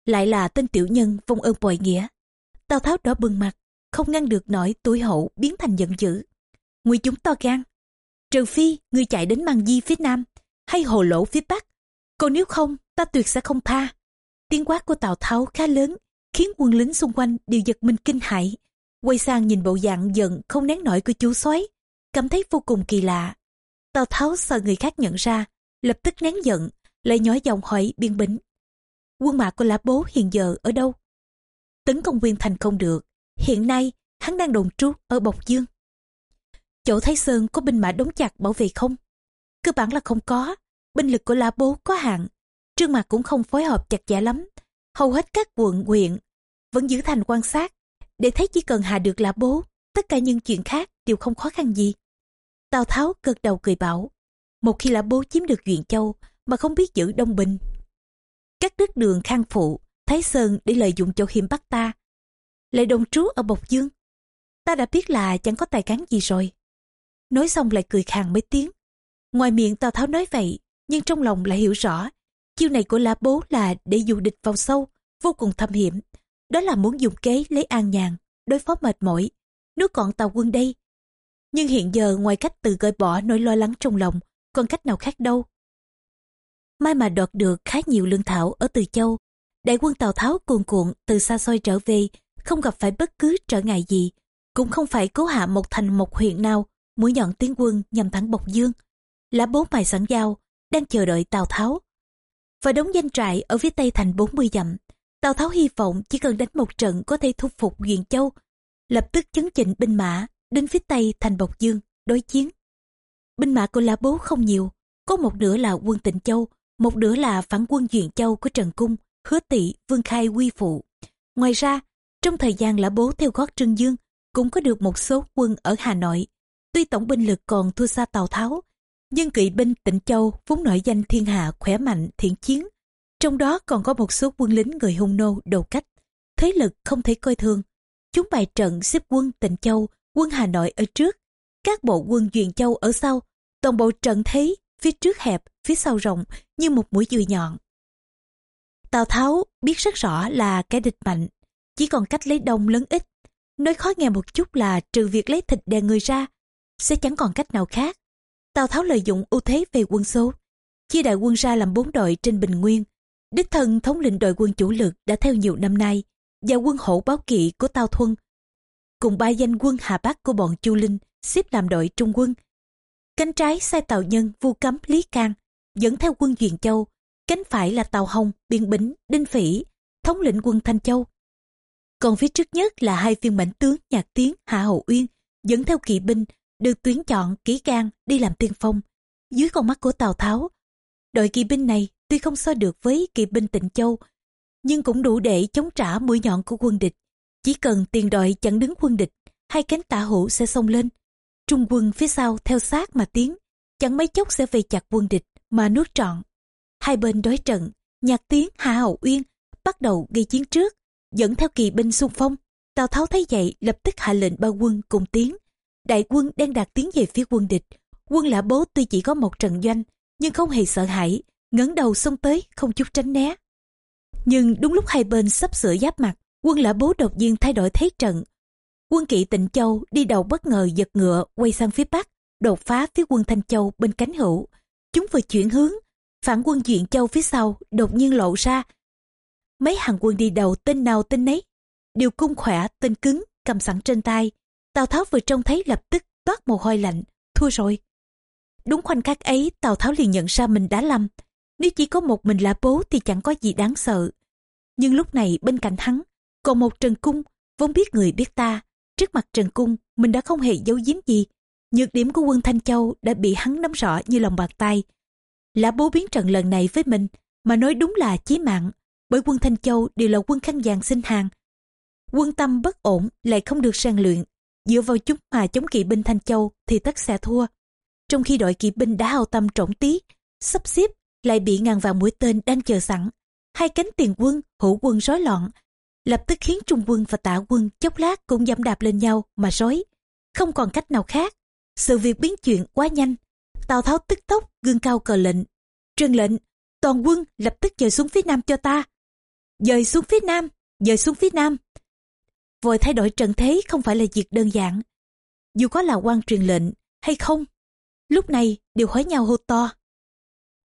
Speaker 1: Lại là tên tiểu nhân vong ơn bội nghĩa. Tào Tháo đỏ bừng mặt, không ngăn được nổi tuổi hậu biến thành giận dữ. Ngụy chúng to gan, trừ phi ngươi chạy đến mang di phía nam hay hồ lỗ phía bắc còn nếu không ta tuyệt sẽ không tha tiếng quát của tào tháo khá lớn khiến quân lính xung quanh đều giật mình kinh hãi quay sang nhìn bộ dạng giận, không nén nổi của chú soái cảm thấy vô cùng kỳ lạ. Tào tháo sợ người khác nhận ra, lập tức nén giận, lại nhỏ giọng hỏi biên bính. Quân mã của lã bố hiện giờ ở đâu? Tấn công viên thành không được. Hiện nay, hắn đang đồn trú ở bộc dương. Chỗ thái sơn có binh mã đóng chặt bảo vệ không? Cơ bản là không có. Binh lực của lã bố có hạn. Trương mạc cũng không phối hợp chặt chẽ lắm. Hầu hết các quận, huyện vẫn giữ thành quan sát để thấy chỉ cần hạ được là bố, tất cả những chuyện khác đều không khó khăn gì. Tào tháo gật đầu cười bảo, một khi là bố chiếm được duyện châu mà không biết giữ đông bình các đất đường khang phụ, thái sơn để lợi dụng chỗ hiểm bắt ta, lại đồng trú ở bộc dương, ta đã biết là chẳng có tài cán gì rồi. Nói xong lại cười khàn mấy tiếng. Ngoài miệng tào tháo nói vậy, nhưng trong lòng lại hiểu rõ, chiêu này của lã bố là để dụ địch vào sâu, vô cùng thâm hiểm đó là muốn dùng kế lấy an nhàn, đối phó mệt mỏi. Nước còn tàu quân đây. Nhưng hiện giờ ngoài cách tự gợi bỏ nỗi lo lắng trong lòng, còn cách nào khác đâu. Mai mà đoạt được khá nhiều lương thảo ở từ châu, đại quân tào tháo cuồn cuộn từ xa xôi trở về, không gặp phải bất cứ trở ngại gì, cũng không phải cố hạ một thành một huyện nào, mũi nhọn tiến quân nhằm thẳng bộc dương. Lá bố mài sẵn dao đang chờ đợi tào tháo. Và đóng danh trại ở phía tây thành 40 dặm tào tháo hy vọng chỉ cần đánh một trận có thể thu phục duyện châu, lập tức chấn chỉnh binh mã đến phía tây thành bộc dương, đối chiến. Binh mã của la bố không nhiều, có một nửa là quân tịnh châu, một nửa là phản quân duyện châu của trần cung, hứa tỵ vương khai, quy phụ. Ngoài ra, trong thời gian lã bố theo gót trương dương, cũng có được một số quân ở hà nội. Tuy tổng binh lực còn thua xa tào tháo, nhưng kỵ binh tịnh châu vốn nổi danh thiên hạ khỏe mạnh, thiện chiến trong đó còn có một số quân lính người hung nô đầu cách, thế lực không thể coi thường. Chúng bài trận xếp quân tịnh châu, quân hà nội ở trước, các bộ quân duyện châu ở sau, toàn bộ trận thế phía trước hẹp, phía sau rộng như một mũi dùi nhọn. Tào tháo biết rất rõ là kẻ địch mạnh, chỉ còn cách lấy đông lớn ít. Nói khó nghe một chút là trừ việc lấy thịt đè người ra, sẽ chẳng còn cách nào khác. Tào tháo lợi dụng ưu thế về quân số, chia đại quân ra làm bốn đội trên bình nguyên đích thân thống lĩnh đội quân chủ lực đã theo nhiều năm nay và quân hổ báo kỵ của tào thuân. Cùng ba danh quân hà bắc của bọn chu linh xếp làm đội trung quân. Cánh trái sai tào nhân, vu cấm, lý can dẫn theo quân duyện châu, cánh phải là tàu hồng biên bính đinh phỉ, thống lĩnh quân thanh châu. Còn phía trước nhất là hai viên mãnh tướng nhạc tiến, hạ hậu uyên dẫn theo kỵ binh được tuyến chọn kỹ can đi làm tiên phong. Dưới con mắt của tào tháo, đội kỵ binh này tuy không so được với kỵ binh tịnh châu, nhưng cũng đủ để chống trả mũi nhọn của quân địch. Chỉ cần tiền đội chặn đứng quân địch, hai cánh tả hữu sẽ xông lên. Trung quân phía sau theo sát mà tiến, chẳng mấy chốc sẽ về chặt quân địch mà nuốt trọn. Hai bên đối trận, nhạc tiến hạ hậu uyên bắt đầu gây chiến trước, dẫn theo kỳ binh xung phong. Tào tháo thấy vậy, lập tức hạ lệnh ba quân cùng tiến. Đại quân đang đạt tiến về phía quân địch. Quân lã bố tuy chỉ có một trận doanh, nhưng không hề sợ hãi ngẩng đầu xông tới, không chút tránh né. Nhưng đúng lúc hai bên sắp sửa giáp mặt, quân lã bố đột nhiên thay đổi thế trận. Quân kỵ tịnh châu đi đầu bất ngờ giật ngựa, quay sang phía bắc, đột phá phía quân thanh châu bên cánh hữu. Chúng vừa chuyển hướng, phản quân duyện châu phía sau đột nhiên lộ ra. Mấy hàng quân đi đầu tên nào tên nấy, đều cung khỏe, tên cứng, cầm sẵn trên tay. Tào tháo vừa trông thấy lập tức toát mồ hôi lạnh, thua rồi. Đúng khoảnh khắc ấy, tào tháo liền nhận ra mình đã lầm nếu chỉ có một mình là bố thì chẳng có gì đáng sợ. Nhưng lúc này bên cạnh hắn, còn một trần cung, vốn biết người biết ta. Trước mặt trần cung, mình đã không hề giấu giếm gì. Nhược điểm của quân thanh châu đã bị hắn nắm rõ như lòng bàn tay. Lã bố biến trận lần này với mình, mà nói đúng là chí mạng, bởi quân thanh châu đều là quân khăn vàng sinh hàng quân tâm bất ổn lại không được rèn luyện. Dựa vào chúng mà chống kỵ binh thanh châu thì tất sẽ thua. Trong khi đội kỵ binh đã hào tâm trộn tí, sắp xếp lại bị ngàn vàng mũi tên đang chờ sẵn. Hai cánh tiền quân hữu quân rối loạn. Lập tức khiến trung quân và tạ quân chốc lát cũng dẫm đạp lên nhau mà rối. Không còn cách nào khác. Sự việc biến chuyện quá nhanh. Tào tháo tức tốc gương cao cờ lệnh. Truyền lệnh, toàn quân lập tức dời xuống phía nam cho ta. Dời xuống phía nam, dời xuống phía nam. Vội thay đổi trận thế không phải là việc đơn giản. Dù có là quan truyền lệnh hay không, lúc này đều hỏi nhau hô to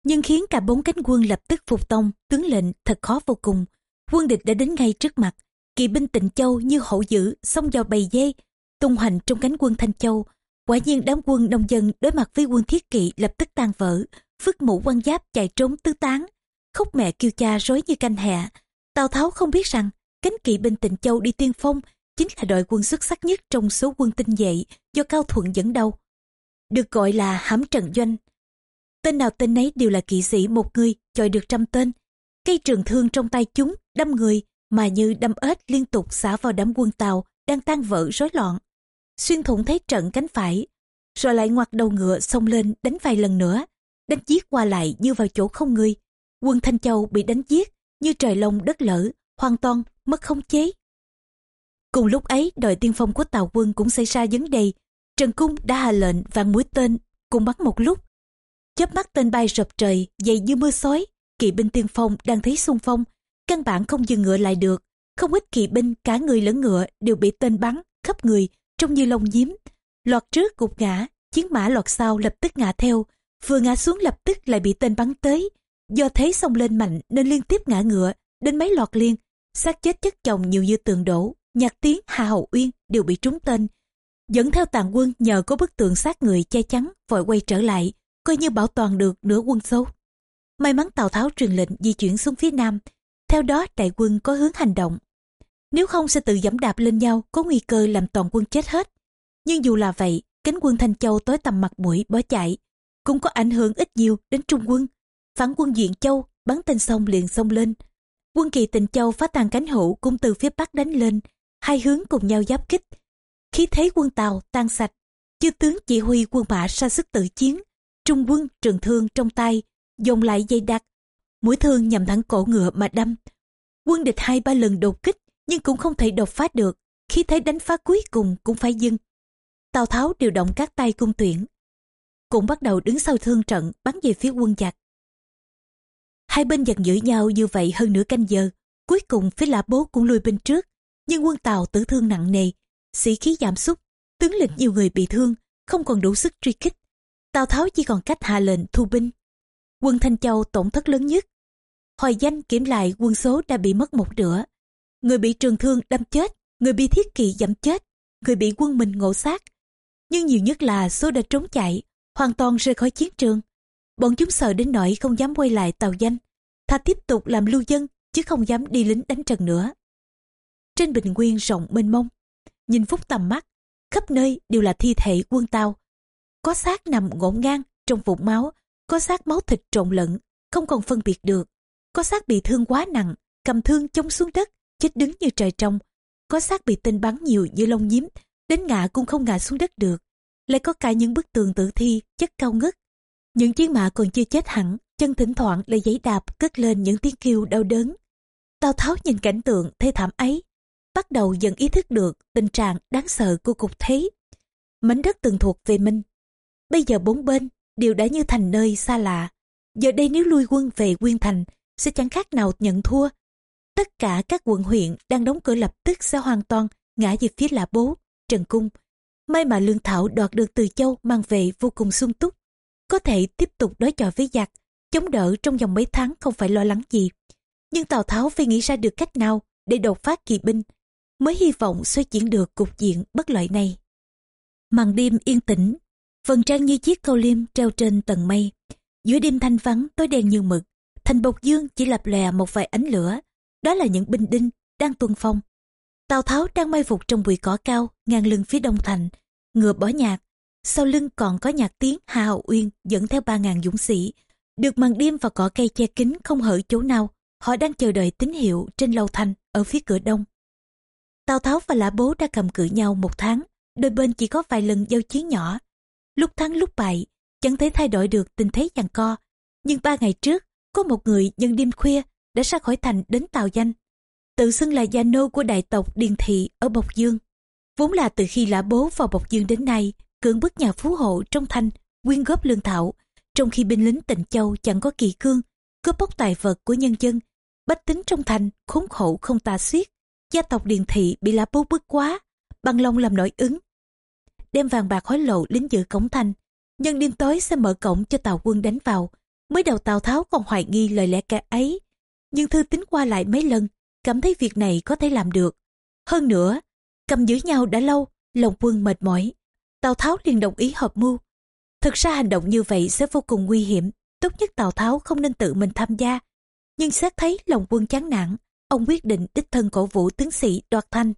Speaker 1: nhưng khiến cả bốn cánh quân lập tức phục tông, tướng lệnh thật khó vô cùng quân địch đã đến ngay trước mặt kỵ binh tịnh châu như hậu dữ, xông vào bầy dây tung hoành trong cánh quân thanh châu quả nhiên đám quân nông dân đối mặt với quân thiết kỵ lập tức tan vỡ phức mũ quan giáp chạy trốn tứ tán khóc mẹ kêu cha rối như canh hẹ. Tào Tháo không biết rằng, cánh kỵ binh Tịnh Châu đi tiên phong chính là đội quân xuất sắc nhất trong số quân tinh dậy do Cao Thuận dẫn đầu. Được gọi là hãm trận doanh. Tên nào tên nấy đều là kỵ sĩ một người chọi được trăm tên. Cây trường thương trong tay chúng đâm người mà như đâm ếch liên tục xả vào đám quân Tàu đang tan vỡ rối loạn. Xuyên thủng thấy trận cánh phải, rồi lại ngoặt đầu ngựa xông lên đánh vài lần nữa, đánh giết qua lại như vào chỗ không người. Quân Thanh Châu bị đánh giết như trời lông đất lở, hoàn toàn mất không chế. Cùng lúc ấy, đội tiên phong của Tàu quân cũng xảy ra vấn đề. Trần Cung đã hạ lệnh vàng mũi tên cùng bắn một lúc chớp mắt tên bay rập trời, dày như mưa sói Kỵ binh tiên phong đang thấy xung phong, căn bản không dừng ngựa lại được. Không ít kỵ binh, cả người lẫn ngựa đều bị tên bắn khắp người, trông như lông nhím. Loạt trước gục ngã, chiến mã loạt sau lập tức ngã theo, vừa ngã xuống lập tức lại bị tên bắn tới. Do thấy xông lên mạnh nên liên tiếp ngã ngựa, đến mấy loạt liên, xác chết chất chồng nhiều như tường đổ, nhạc tiếng Hà Hậu Uyên đều bị trúng tên. Dẫn theo tàn quân nhờ có bức tường sát người che chắn vội quay trở lại, coi như bảo toàn được nửa quân số. May mắn Tào Tháo truyền lệnh di chuyển xuống phía nam, theo đó đại quân có hướng hành động. Nếu không sẽ tự dẫm đạp lên nhau, có nguy cơ làm toàn quân chết hết. Nhưng dù là vậy, cánh quân Thanh Châu tối tầm mặt mũi bỏ chạy, cũng có ảnh hưởng ít nhiều đến Trung quân. Phản quân Diện Châu bắn tên sông liền sông lên. Quân kỳ Tịnh Châu phá tan cánh hữu cũng từ phía bắc đánh lên, hai hướng cùng nhau giáp kích. Khí thế quân Tàu tan sạch, chư tướng chỉ huy quân mã ra sức tự chiến. Trung quân trường thương trong tay, dồn lại dây đặc, mũi thương nhằm thẳng cổ ngựa mà đâm. Quân địch hai ba lần đột kích, nhưng cũng không thể đột phá được. khi thế đánh phá cuối cùng cũng phải dừng. Tào Tháo điều động các tay cung tuyển, cũng bắt đầu đứng sau thương trận bắn về phía quân giặc. Hai bên giằng giữ nhau như vậy hơn nửa canh giờ, cuối cùng phía lã bố cũng lui bên trước, nhưng quân Tàu tử thương nặng nề, sĩ khí giảm sút, tướng lĩnh nhiều người bị thương, không còn đủ sức truy kích. Tào Tháo chỉ còn cách hạ lệnh thu binh. Quân Thanh Châu tổn thất lớn nhất. hoài danh kiểm lại quân số đã bị mất một nửa. Người bị trường thương đâm chết, người bị thiết kỵ giảm chết, người bị quân mình ngộ sát. Nhưng nhiều nhất là số đã trốn chạy, hoàn toàn rời khỏi chiến trường. Bọn chúng sợ đến nỗi không dám quay lại tàu danh. Thà tiếp tục làm lưu dân, chứ không dám đi lính đánh trần nữa. Trên bình nguyên rộng mênh mông, nhìn phúc tầm mắt, khắp nơi đều là thi thể quân tàu. Có xác nằm ngổn ngang trong vụn máu, có xác máu thịt trộn lẫn, không còn phân biệt được. Có xác bị thương quá nặng, cầm thương chống xuống đất, chết đứng như trời trong. Có xác bị tên bắn nhiều như lông nhím, đến ngã cũng không ngã xuống đất được. Lại có cả những bức tường tử thi chất cao ngất. Những chiến mã còn chưa chết hẳn, chân thỉnh thoảng lại giấy đạp cất lên những tiếng kêu đau đớn. Tào Tháo nhìn cảnh tượng thê thảm ấy, bắt đầu dần ý thức được tình trạng đáng sợ của cục thế. Mảnh đất từng thuộc về mình. Bây giờ bốn bên đều đã như thành nơi xa lạ. Giờ đây nếu lui quân về Quyên Thành sẽ chẳng khác nào nhận thua. Tất cả các quận huyện đang đóng cửa lập tức sẽ hoàn toàn ngã về phía lạ bố, Trần Cung. May mà Lương Thảo đoạt được từ châu mang về vô cùng sung túc. Có thể tiếp tục đối chọi với giặc, chống đỡ trong vòng mấy tháng không phải lo lắng gì. Nhưng Tào Tháo phải nghĩ ra được cách nào để đột phát kỳ binh, mới hy vọng xoay chuyển được cục diện bất lợi này. Màn đêm yên tĩnh, phần trăng như chiếc câu liêm treo trên tầng mây. Giữa đêm thanh vắng tối đen như mực, thành bộc dương chỉ lập lè một vài ánh lửa. Đó là những binh đinh đang tuân phong. Tào Tháo đang may phục trong bụi cỏ cao, ngang lưng phía đông thành, ngựa bỏ nhạc. Sau lưng còn có nhạc tiếng Hà Hậu Uyên dẫn theo ba ngàn dũng sĩ. Được màn đêm và cỏ cây che kín không hở chỗ nào, họ đang chờ đợi tín hiệu trên lâu thành ở phía cửa đông. Tào Tháo và Lã Bố đã cầm cự nhau một tháng, đôi bên chỉ có vài lần giao chiến nhỏ. Lúc thắng lúc bại, chẳng thể thay đổi được tình thế giằng co. Nhưng ba ngày trước, có một người nhân đêm khuya đã ra khỏi thành đến Tào Danh. Tự xưng là gia nô của đại tộc Điền Thị ở Bộc Dương. Vốn là từ khi Lã Bố vào Bộc Dương đến nay, cưỡng bức nhà phú hộ trong thanh, quyên góp lương thảo, trong khi binh lính tịnh châu chẳng có kỳ cương, cướp bóc tài vật của nhân dân. Bách tính trong thành, khốn khổ không tà xiết gia tộc Điền Thị bị lã bố bức quá, bằng lòng làm nổi ứng. Đem vàng bạc hối lộ lính giữ cổng thành, nhân đêm tối sẽ mở cổng cho tàu quân đánh vào. Mới đầu Tào Tháo còn hoài nghi lời lẽ cả ấy, nhưng thư tính qua lại mấy lần, cảm thấy việc này có thể làm được. Hơn nữa, cầm giữ nhau đã lâu, lòng quân mệt mỏi. Tào Tháo liền đồng ý hợp mưu. Thực ra hành động như vậy sẽ vô cùng nguy hiểm, tốt nhất Tào Tháo không nên tự mình tham gia. nhưng xét thấy lòng quân chán nản ông quyết định đích thân cổ vũ tướng sĩ đoạt thanh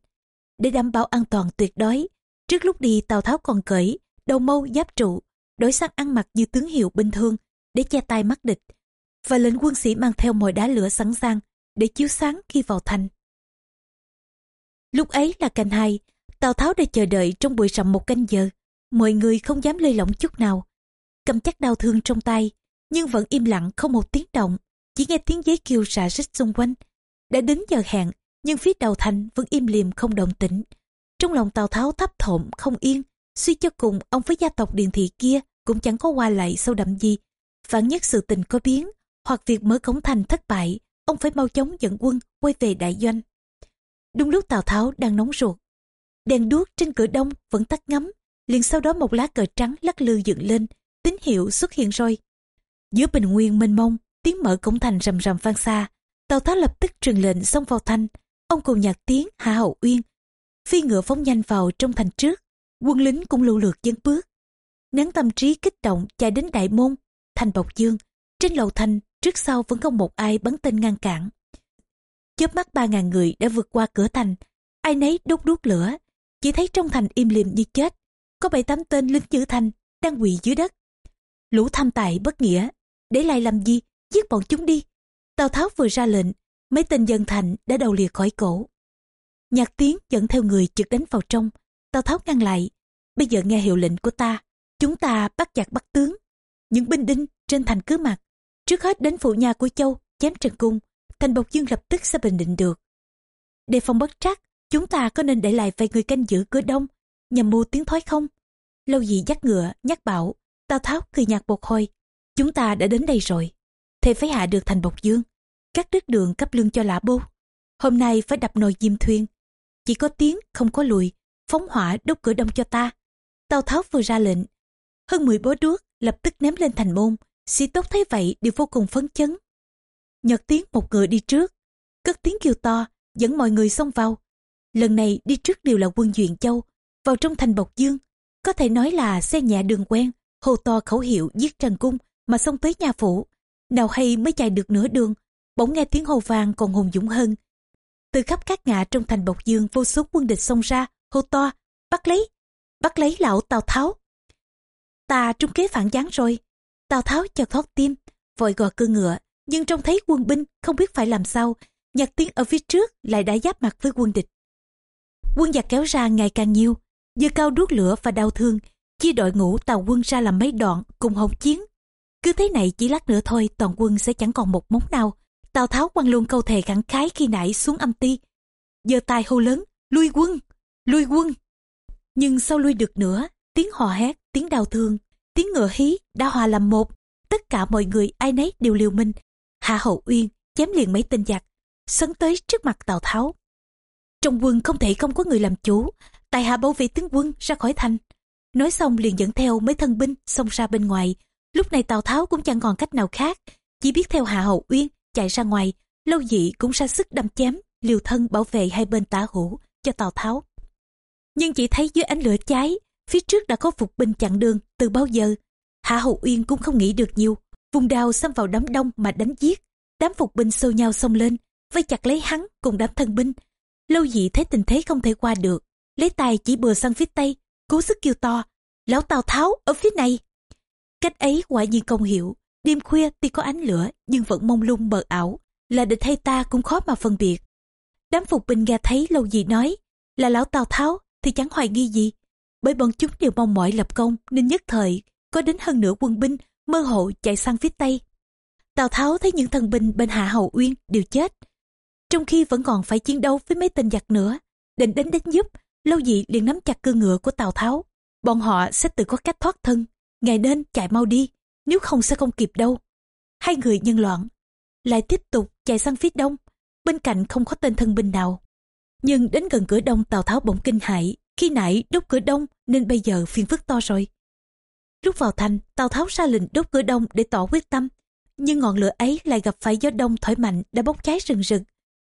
Speaker 1: để đảm bảo an toàn tuyệt đối trước lúc đi, tào tháo còn cởi đầu mâu giáp trụ đổi sang ăn mặc như tướng hiệu bình thường để che tay mắt địch, và lệnh quân sĩ mang theo mọi đá lửa sẵn sàng để chiếu sáng khi vào thành. Lúc ấy là canh hai, tào tháo đã chờ đợi trong bụi rậm một canh giờ. Mọi người không dám lơi lỏng chút nào. Cầm chắc đau thương trong tay, nhưng vẫn im lặng không một tiếng động, chỉ nghe tiếng giấy kêu rạ rít xung quanh. Đã đến giờ hẹn, nhưng phía đầu thành vẫn im lìm không động tĩnh trong lòng tào tháo thấp thộm không yên, suy cho cùng, ông với gia tộc điền thị kia cũng chẳng có qua lại sâu đậm gì. Vạn nhất sự tình có biến, hoặc việc mở cổng thành thất bại, ông phải mau chóng dẫn quân quay về đại doanh. Đúng lúc tào tháo đang nóng ruột, đèn đuốc trên cửa đông vẫn tắt ngấm, liền sau đó một lá cờ trắng lắc lư dựng lên, tín hiệu xuất hiện rồi. Giữa bình nguyên mênh mông, tiếng mở cổng thành rầm rầm vang xa, tào tháo lập tức truyền lệnh xông vào thành. Ông cùng nhạc tiếng hạ hậu uyên phi ngựa phóng nhanh vào trong thành trước. Quân lính cũng lưu lượt dấn bước. Nén tâm trí kích động chạy đến đại môn, thành bọc dương. Trên lầu thành, trước sau vẫn không một ai bắn tên ngăn cản. Chớp mắt ba ngàn người đã vượt qua cửa thành. Ai nấy đốt đuốc lửa. Chỉ thấy trong thành im lìm như chết. Có bảy tám tên lính giữ thành đang quỳ dưới đất. Lũ tham tài bất nghĩa. Để lại làm gì? Giết bọn chúng đi. Tào tháo vừa ra lệnh, mấy tên dân thành đã đầu lìa khỏi cổ nhạc tiếng dẫn theo người trực đánh vào trong. Tào tháo ngăn lại, bây giờ nghe hiệu lệnh của ta, chúng ta bắt giặc bắt tướng. Những binh đinh trên thành cứ mặt trước hết đến phụ nhà của châu, chém trần cung. Thành bộc dương lập tức sẽ bình định được. Đề phòng bất trắc, chúng ta có nên để lại vài người canh giữ cửa đông, nhằm mưu tiếng thoái không? Lâu dị dắt ngựa, nhắc bảo. Tào tháo cười nhạt một hồi chúng ta đã đến đây rồi, thề phải hạ được thành bộc dương. Cắt đứt đường cấp lương cho lã bô. Hôm nay phải đập nồi diêm thuyền chỉ có tiếng, không có lùi, phóng hỏa đốt cửa đông cho ta. Tào tháo vừa ra lệnh. Hơn 10 bó đuốc lập tức ném lên thành môn. Sĩ tốt thấy vậy đều vô cùng phấn chấn. Nhật tiếng một người đi trước. Cất tiếng kêu to, dẫn mọi người xông vào. Lần này đi trước đều là quân duyện châu, vào trong thành bộc dương. Có thể nói là xe nhẹ đường quen, hô to khẩu hiệu giết trần cung mà xông tới nhà phủ. Nào hay mới chạy được nửa đường, bỗng nghe tiếng hô vang còn hùng dũng hơn từ khắp các ngã trong thành bộc dương, vô số quân địch xông ra, hô to, bắt lấy bắt lấy lão tào tháo. Ta trung kế phản gián rồi. Tào tháo cho thoát tim, vội gò cưa ngựa, nhưng trông thấy quân binh không biết phải làm sao, nhạc tiếng ở phía trước lại đã giáp mặt với quân địch. Quân giặc kéo ra ngày càng nhiều dơ cao đuốc lửa và đau thương, chia đội ngũ tàu quân ra làm mấy đoạn cùng hỗn chiến. Cứ thế này chỉ lát nữa thôi, toàn quân sẽ chẳng còn một móng nào tào tháo quăng luôn câu thề khẳng khái khi nãy xuống âm ti. Giơ tay hô lớn, lui quân lui quân. Nhưng sau lui được nữa tiếng hò hét, tiếng đau thương, tiếng ngựa hí đã hòa làm một. Tất cả mọi người ai nấy đều liều mình. hạ hậu uyên chém liền mấy tên giặc, sấn tới trước mặt tào tháo. Trong quân không thể không có người làm chủ, tài hạ bảo vệ tướng quân ra khỏi thành. Nói xong liền dẫn theo mấy thân binh xông ra bên ngoài. Lúc này tào tháo cũng chẳng còn cách nào khác, chỉ biết theo hạ hậu uyên chạy ra ngoài lâu dị cũng ra sức đâm chém, liều thân bảo vệ hai bên tả hữu cho tào tháo. Nhưng chỉ thấy dưới ánh lửa cháy, phía trước đã có phục binh chặn đường từ bao giờ. Hạ hậu uyên cũng không nghĩ được nhiều, vùng đao xâm vào đám đông mà đánh giết. Đám phục binh xô nhau xông lên, vây chặt lấy hắn cùng đám thân binh. Lâu dị thấy tình thế không thể qua được, lấy tay chỉ bừa sang phía tây, cố sức kêu to, lão tào tháo, ở phía này! Cách ấy quả nhiên công hiệu đêm khuya tuy có ánh lửa, nhưng vẫn mông lung mờ ảo, là địch hay ta cũng khó mà phân biệt. Đám phục binh nghe thấy lâu gì nói, là lão tào tháo, thì chẳng hoài nghi gì. Bởi bọn chúng đều mong mỏi lập công, nên nhất thời có đến hơn nửa quân binh mơ hồ chạy sang phía tây. Tào tháo thấy những thần binh bên hạ hậu uyên đều chết, trong khi vẫn còn phải chiến đấu với mấy tên giặc nữa, định đến đánh giúp, lâu dị liền nắm chặt cương ngựa của tào tháo. Bọn họ sẽ tự có cách thoát thân, ngày nên chạy mau đi nếu không sẽ không kịp đâu. Hai người nhân loạn, lại tiếp tục chạy sang phía đông, bên cạnh không có tên thân binh nào. Nhưng đến gần cửa đông tào tháo bỗng kinh hãi, khi nãy đốt cửa đông nên bây giờ phiền phức to rồi. Lúc vào thành, tào tháo ra lệnh đốt cửa đông để tỏ quyết tâm, nhưng ngọn lửa ấy lại gặp phải gió đông thổi mạnh đã bốc cháy rừng rực.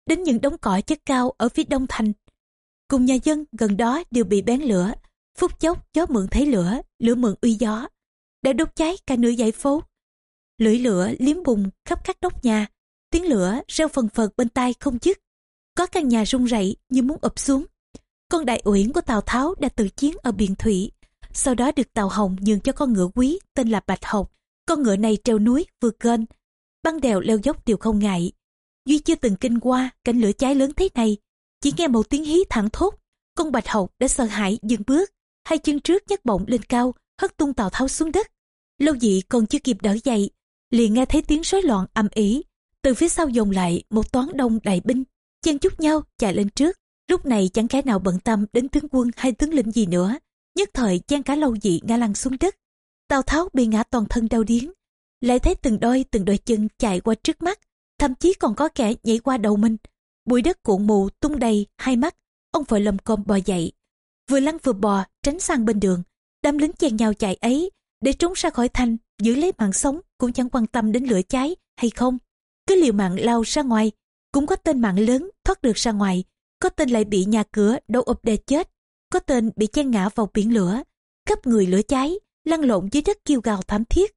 Speaker 1: Đến những đống cỏ chất cao ở phía đông thành, cùng nhà dân gần đó đều bị bén lửa, phút chốc gió mượn thấy lửa lửa mượn uy gió đã đốt cháy cả nửa dãy phố. Lưỡi lửa liếm bùng khắp các nóc nhà, tiếng lửa reo phần phật bên tai không dứt. Có căn nhà rung rẩy như muốn ụp xuống. Con đại uyển của tào tháo đã tự chiến ở biển thủy sau đó được tào hồng nhường cho con ngựa quý tên là bạch hộc. con ngựa này treo núi vượt kênh, băng đèo leo dốc đều không ngại. Duy chưa từng kinh qua cảnh lửa cháy lớn thế này, chỉ nghe một tiếng hí thẳng thốt, con bạch hộc đã sợ hãi dừng bước, hai chân trước nhấc bổng lên cao hất tung tào tháo xuống đất. Lâu dị còn chưa kịp đỡ dậy, liền nghe thấy tiếng rối loạn âm ỉ từ phía sau dồn lại một toán đông đại binh, chen chúc nhau chạy lên trước. Lúc này chẳng cái nào bận tâm đến tướng quân hay tướng lĩnh gì nữa, nhất thời chen cả lâu dị ngã lăn xuống đất. Tào tháo bị ngã toàn thân đau điếng, lại thấy từng đôi từng đôi chân chạy qua trước mắt, thậm chí còn có kẻ nhảy qua đầu mình. Bụi đất cuộn mù tung đầy hai mắt, ông vội lầm côm bò dậy. Vừa lăn vừa bò, tránh sang bên đường đám lính chen nhau chạy ấy, để trốn ra khỏi thành, giữ lấy mạng sống cũng chẳng quan tâm đến lửa cháy hay không. Cứ liều mạng lao ra ngoài, cũng có tên mạng lớn thoát được ra ngoài, có tên lại bị nhà cửa đổ ụp đè chết, có tên bị chen ngã vào biển lửa cấp người lửa cháy, lăn lộn dưới đất kêu gào thảm thiết,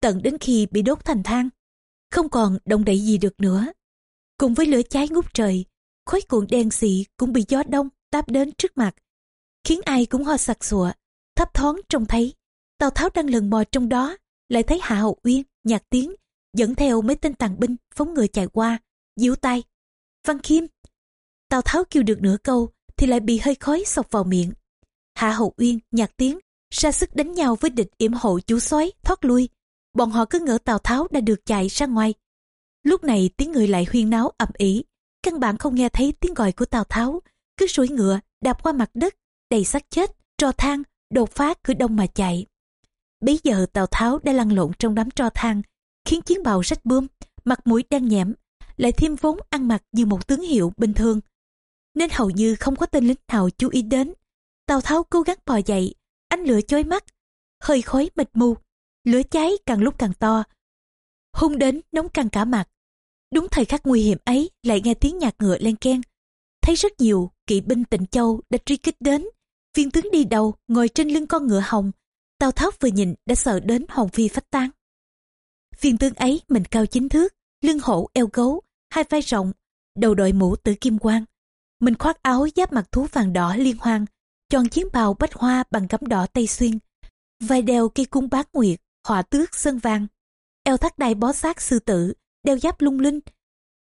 Speaker 1: tận đến khi bị đốt thành than. Không còn động đậy gì được nữa. Cùng với lửa cháy ngút trời, khói cuộn đen xị cũng bị gió đông táp đến trước mặt, khiến ai cũng ho sặc sụa thấp thoáng trông thấy. Tào tháo đang lần mò trong đó, lại thấy hạ hậu uyên nhạc tiếng, dẫn theo mấy tên tàn binh phóng người chạy qua, díu tay. Văn khiêm. Tào tháo kêu được nửa câu thì lại bị hơi khói sộc vào miệng. Hạ hậu uyên nhạc tiếng, ra sức đánh nhau với địch yểm hộ chú soái thoát lui. Bọn họ cứ ngỡ tào tháo đã được chạy ra ngoài. Lúc này tiếng người lại huyên náo ầm ĩ. Căn bản không nghe thấy tiếng gọi của tào tháo, cứ suối ngựa đạp qua mặt đất, đầy xác chết, trò than đột phá cứ đông mà chạy. Bấy giờ tào tháo đã lăn lộn trong đám tro thang, khiến chiến bào rách bươm mặt mũi đen nhẽm lại thêm vốn ăn mặc như một tướng hiệu bình thường. Nên hầu như không có tên lính nào chú ý đến. Tào tháo cố gắng bò dậy ánh lửa chói mắt hơi khói mịt mù lửa cháy càng lúc càng to. Hung đến nóng căng cả mặt. Đúng thời khắc nguy hiểm ấy lại nghe tiếng nhạc ngựa len keng. Thấy rất nhiều kỵ binh tịnh châu đã truy kích đến viên tướng đi đầu, ngồi trên lưng con ngựa hồng. Tào tháo vừa nhìn đã sợ đến hồn phi phách tán. Viên tướng ấy mình cao chính thước, lưng hổ eo gấu, hai vai rộng, đầu đội mũ tử kim quang. Mình khoác áo giáp mặt thú vàng đỏ liên hoan, tròn chiến bào bách hoa bằng gấm đỏ tây xuyên. Vai đeo cây cung bát nguyệt, họa tước sơn vàng. Eo thắt đai bó sát sư tử, đeo giáp lung linh.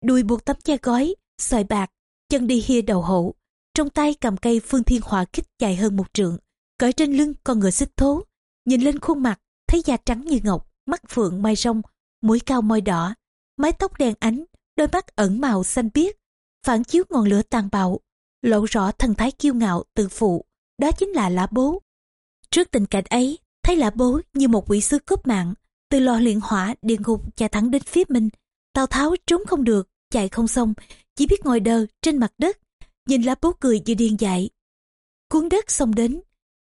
Speaker 1: Đuôi buộc tấm che gói, sợi bạc, chân đi hia đầu hổ trong tay cầm cây phương thiên hỏa kích dài hơn một trượng, cởi trên lưng con ngựa xích thố, nhìn lên khuôn mặt, thấy da trắng như ngọc, mắt phượng mai rong, mũi cao môi đỏ, mái tóc đen ánh, đôi mắt ẩn màu xanh biếc, phản chiếu ngọn lửa tàn bạo, lộ rõ thần thái kiêu ngạo, tự phụ, đó chính là lã bố. Trước tình cảnh ấy, thấy lã bố như một quỷ sứ cướp mạng, từ lò luyện hỏa địa ngục chạy thẳng đến phía mình, tào tháo trốn không được, chạy không xong, chỉ biết ngồi đờ trên mặt đất nhìn lá bố cười như điên dại. Cuốn đất xông đến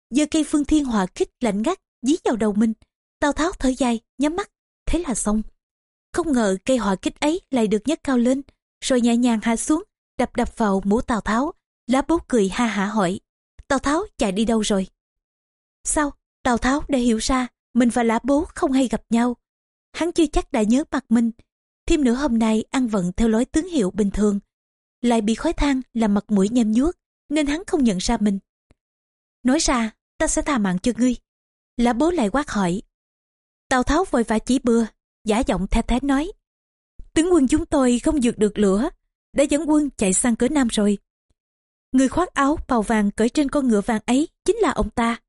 Speaker 1: giơ cây phương thiên hỏa kích lạnh ngắt, dí vào đầu mình. Tào tháo thở dài, nhắm mắt, thế là xong. Không ngờ cây hỏa kích ấy lại được nhấc cao lên, rồi nhẹ nhàng hạ xuống, đập đập vào mũ tào tháo. Lá bố cười ha hả hỏi, tào tháo chạy đi đâu rồi? Sao? Tào tháo đã hiểu ra, mình và lá bố không hay gặp nhau. Hắn chưa chắc đã nhớ mặt mình. Thêm nữa hôm nay ăn vận theo lối tướng hiệu bình thường lại bị khói than làm mặt mũi nhem nhuốc, nên hắn không nhận ra mình. Nói ra, ta sẽ tha mạng cho ngươi. Lã bố lại quát hỏi. Tào tháo vội vã chỉ bừa, giả giọng the thé nói. Tướng quân chúng tôi không dược được lửa, đã dẫn quân chạy sang cửa nam rồi. Người khoác áo bào vàng cởi trên con ngựa vàng ấy chính là ông ta.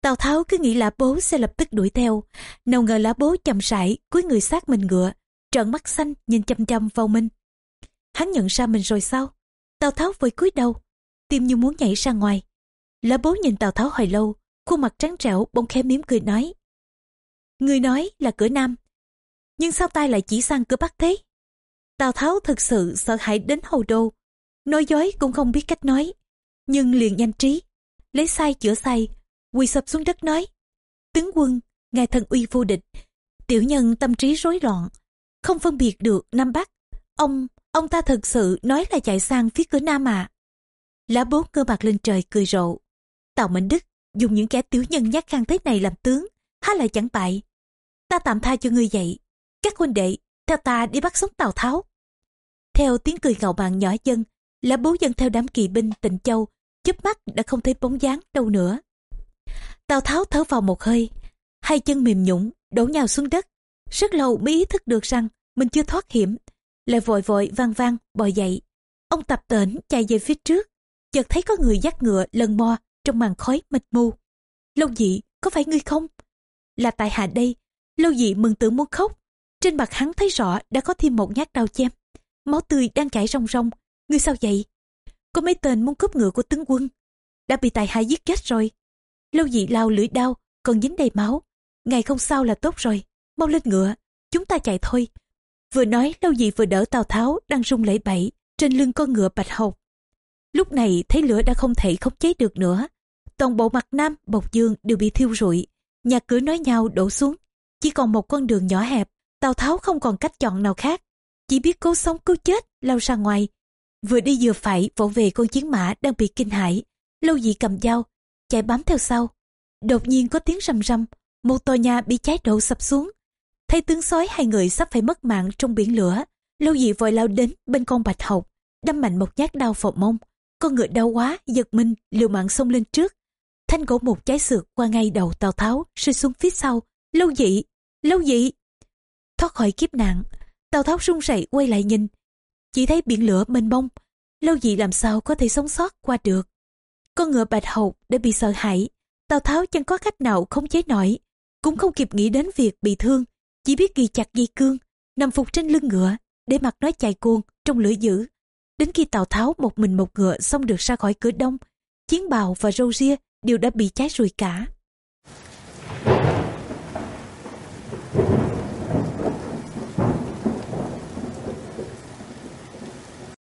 Speaker 1: Tào tháo cứ nghĩ là bố sẽ lập tức đuổi theo, nào ngờ lã bố chậm sải cúi người sát mình ngựa, trợn mắt xanh nhìn chăm chăm vào mình hắn nhận ra mình rồi sao? Tào tháo vội cúi đầu, tim như muốn nhảy ra ngoài. Lá bố nhìn tào tháo hồi lâu, khuôn mặt trắng trẻo, bỗng khẽ mím cười nói người nói là cửa nam, nhưng sao tay lại chỉ sang cửa bắc thế? Tào tháo thực sự sợ hãi đến hầu đô nói dối cũng không biết cách nói, nhưng liền nhanh trí, lấy sai chữa sai, quỳ sập xuống đất nói, tướng quân, ngài thần uy vô địch, tiểu nhân tâm trí rối loạn, không phân biệt được nam bắc, ông ông ta thật sự nói là chạy sang phía cửa nam à lá bố cơ mặt lên trời cười rộ tào mệnh đức dùng những kẻ tiểu nhân nhát gan thế này làm tướng há lại chẳng bại ta tạm tha cho ngươi vậy các huynh đệ theo ta đi bắt sống Tào Tháo. Theo tiếng cười ngạo mạn nhỏ dân, lá bố dân theo đám kỵ binh tịnh châu, chớp mắt đã không thấy bóng dáng đâu nữa. Tào Tháo thở vào một hơi, hai chân mềm nhũng, đổ nhào xuống đất. Rất lâu mới ý thức được rằng mình chưa thoát hiểm, lại vội vội vang vang bò dậy. Ông tập tễnh chạy về phía trước, chợt thấy có người dắt ngựa lần mò trong màn khói mịt mù. Lâu dị, có phải ngươi không? Là tại hạ đây. Lâu dị mừng tưởng muốn khóc. Trên mặt hắn thấy rõ đã có thêm một nhát đau chém. Máu tươi đang chảy rong rong. Ngươi sao vậy? Có mấy tên muốn cướp ngựa của tướng quân. Đã bị tại hạ giết chết rồi. Lâu dị lao lưỡi đau, còn dính đầy máu. Ngày không sao là tốt rồi. Mau lên ngựa, chúng ta chạy thôi. Vừa nói lâu dị vừa đỡ Tào Tháo đang rung lẩy bẩy trên lưng con ngựa bạch hộc. Lúc này thấy lửa đã không thể khống chế được nữa. Toàn bộ mặt nam, bộc dương đều bị thiêu rụi. Nhà cửa nói nhau đổ xuống. Chỉ còn một con đường nhỏ hẹp. Tào Tháo không còn cách chọn nào khác. Chỉ biết cố sống cứu chết, lao ra ngoài. Vừa đi vừa phải vỗ về con chiến mã đang bị kinh hãi. Lâu dị cầm dao, chạy bám theo sau. Đột nhiên có tiếng rầm rầm, một tòa nhà bị cháy đổ sập xuống. Thấy tướng sói hai người sắp phải mất mạng trong biển lửa. Lâu dị vội lao đến bên con bạch hộc, đâm mạnh một nhát đau vào mông. Con ngựa đau quá, giật mình, liều mạng xông lên trước. Thanh gỗ một trái sượt qua ngay đầu Tào Tháo, rơi xuống phía sau. Lâu dị, lâu dị. Thoát khỏi kiếp nạn, Tào Tháo run rẩy quay lại nhìn. Chỉ thấy biển lửa mênh mông. Lâu dị làm sao có thể sống sót qua được. Con ngựa bạch hộc đã bị sợ hãi. Tào Tháo chẳng có cách nào khống chế nổi. Cũng không kịp nghĩ đến việc bị thương. Chỉ biết ghi chặt dây cương, nằm phục trên lưng ngựa, để mặt nó chạy cuồng trong lửa dữ. Đến khi Tào Tháo một mình một ngựa xong được ra khỏi cửa đông, chiến bào và râu ria đều đã bị cháy rùi cả.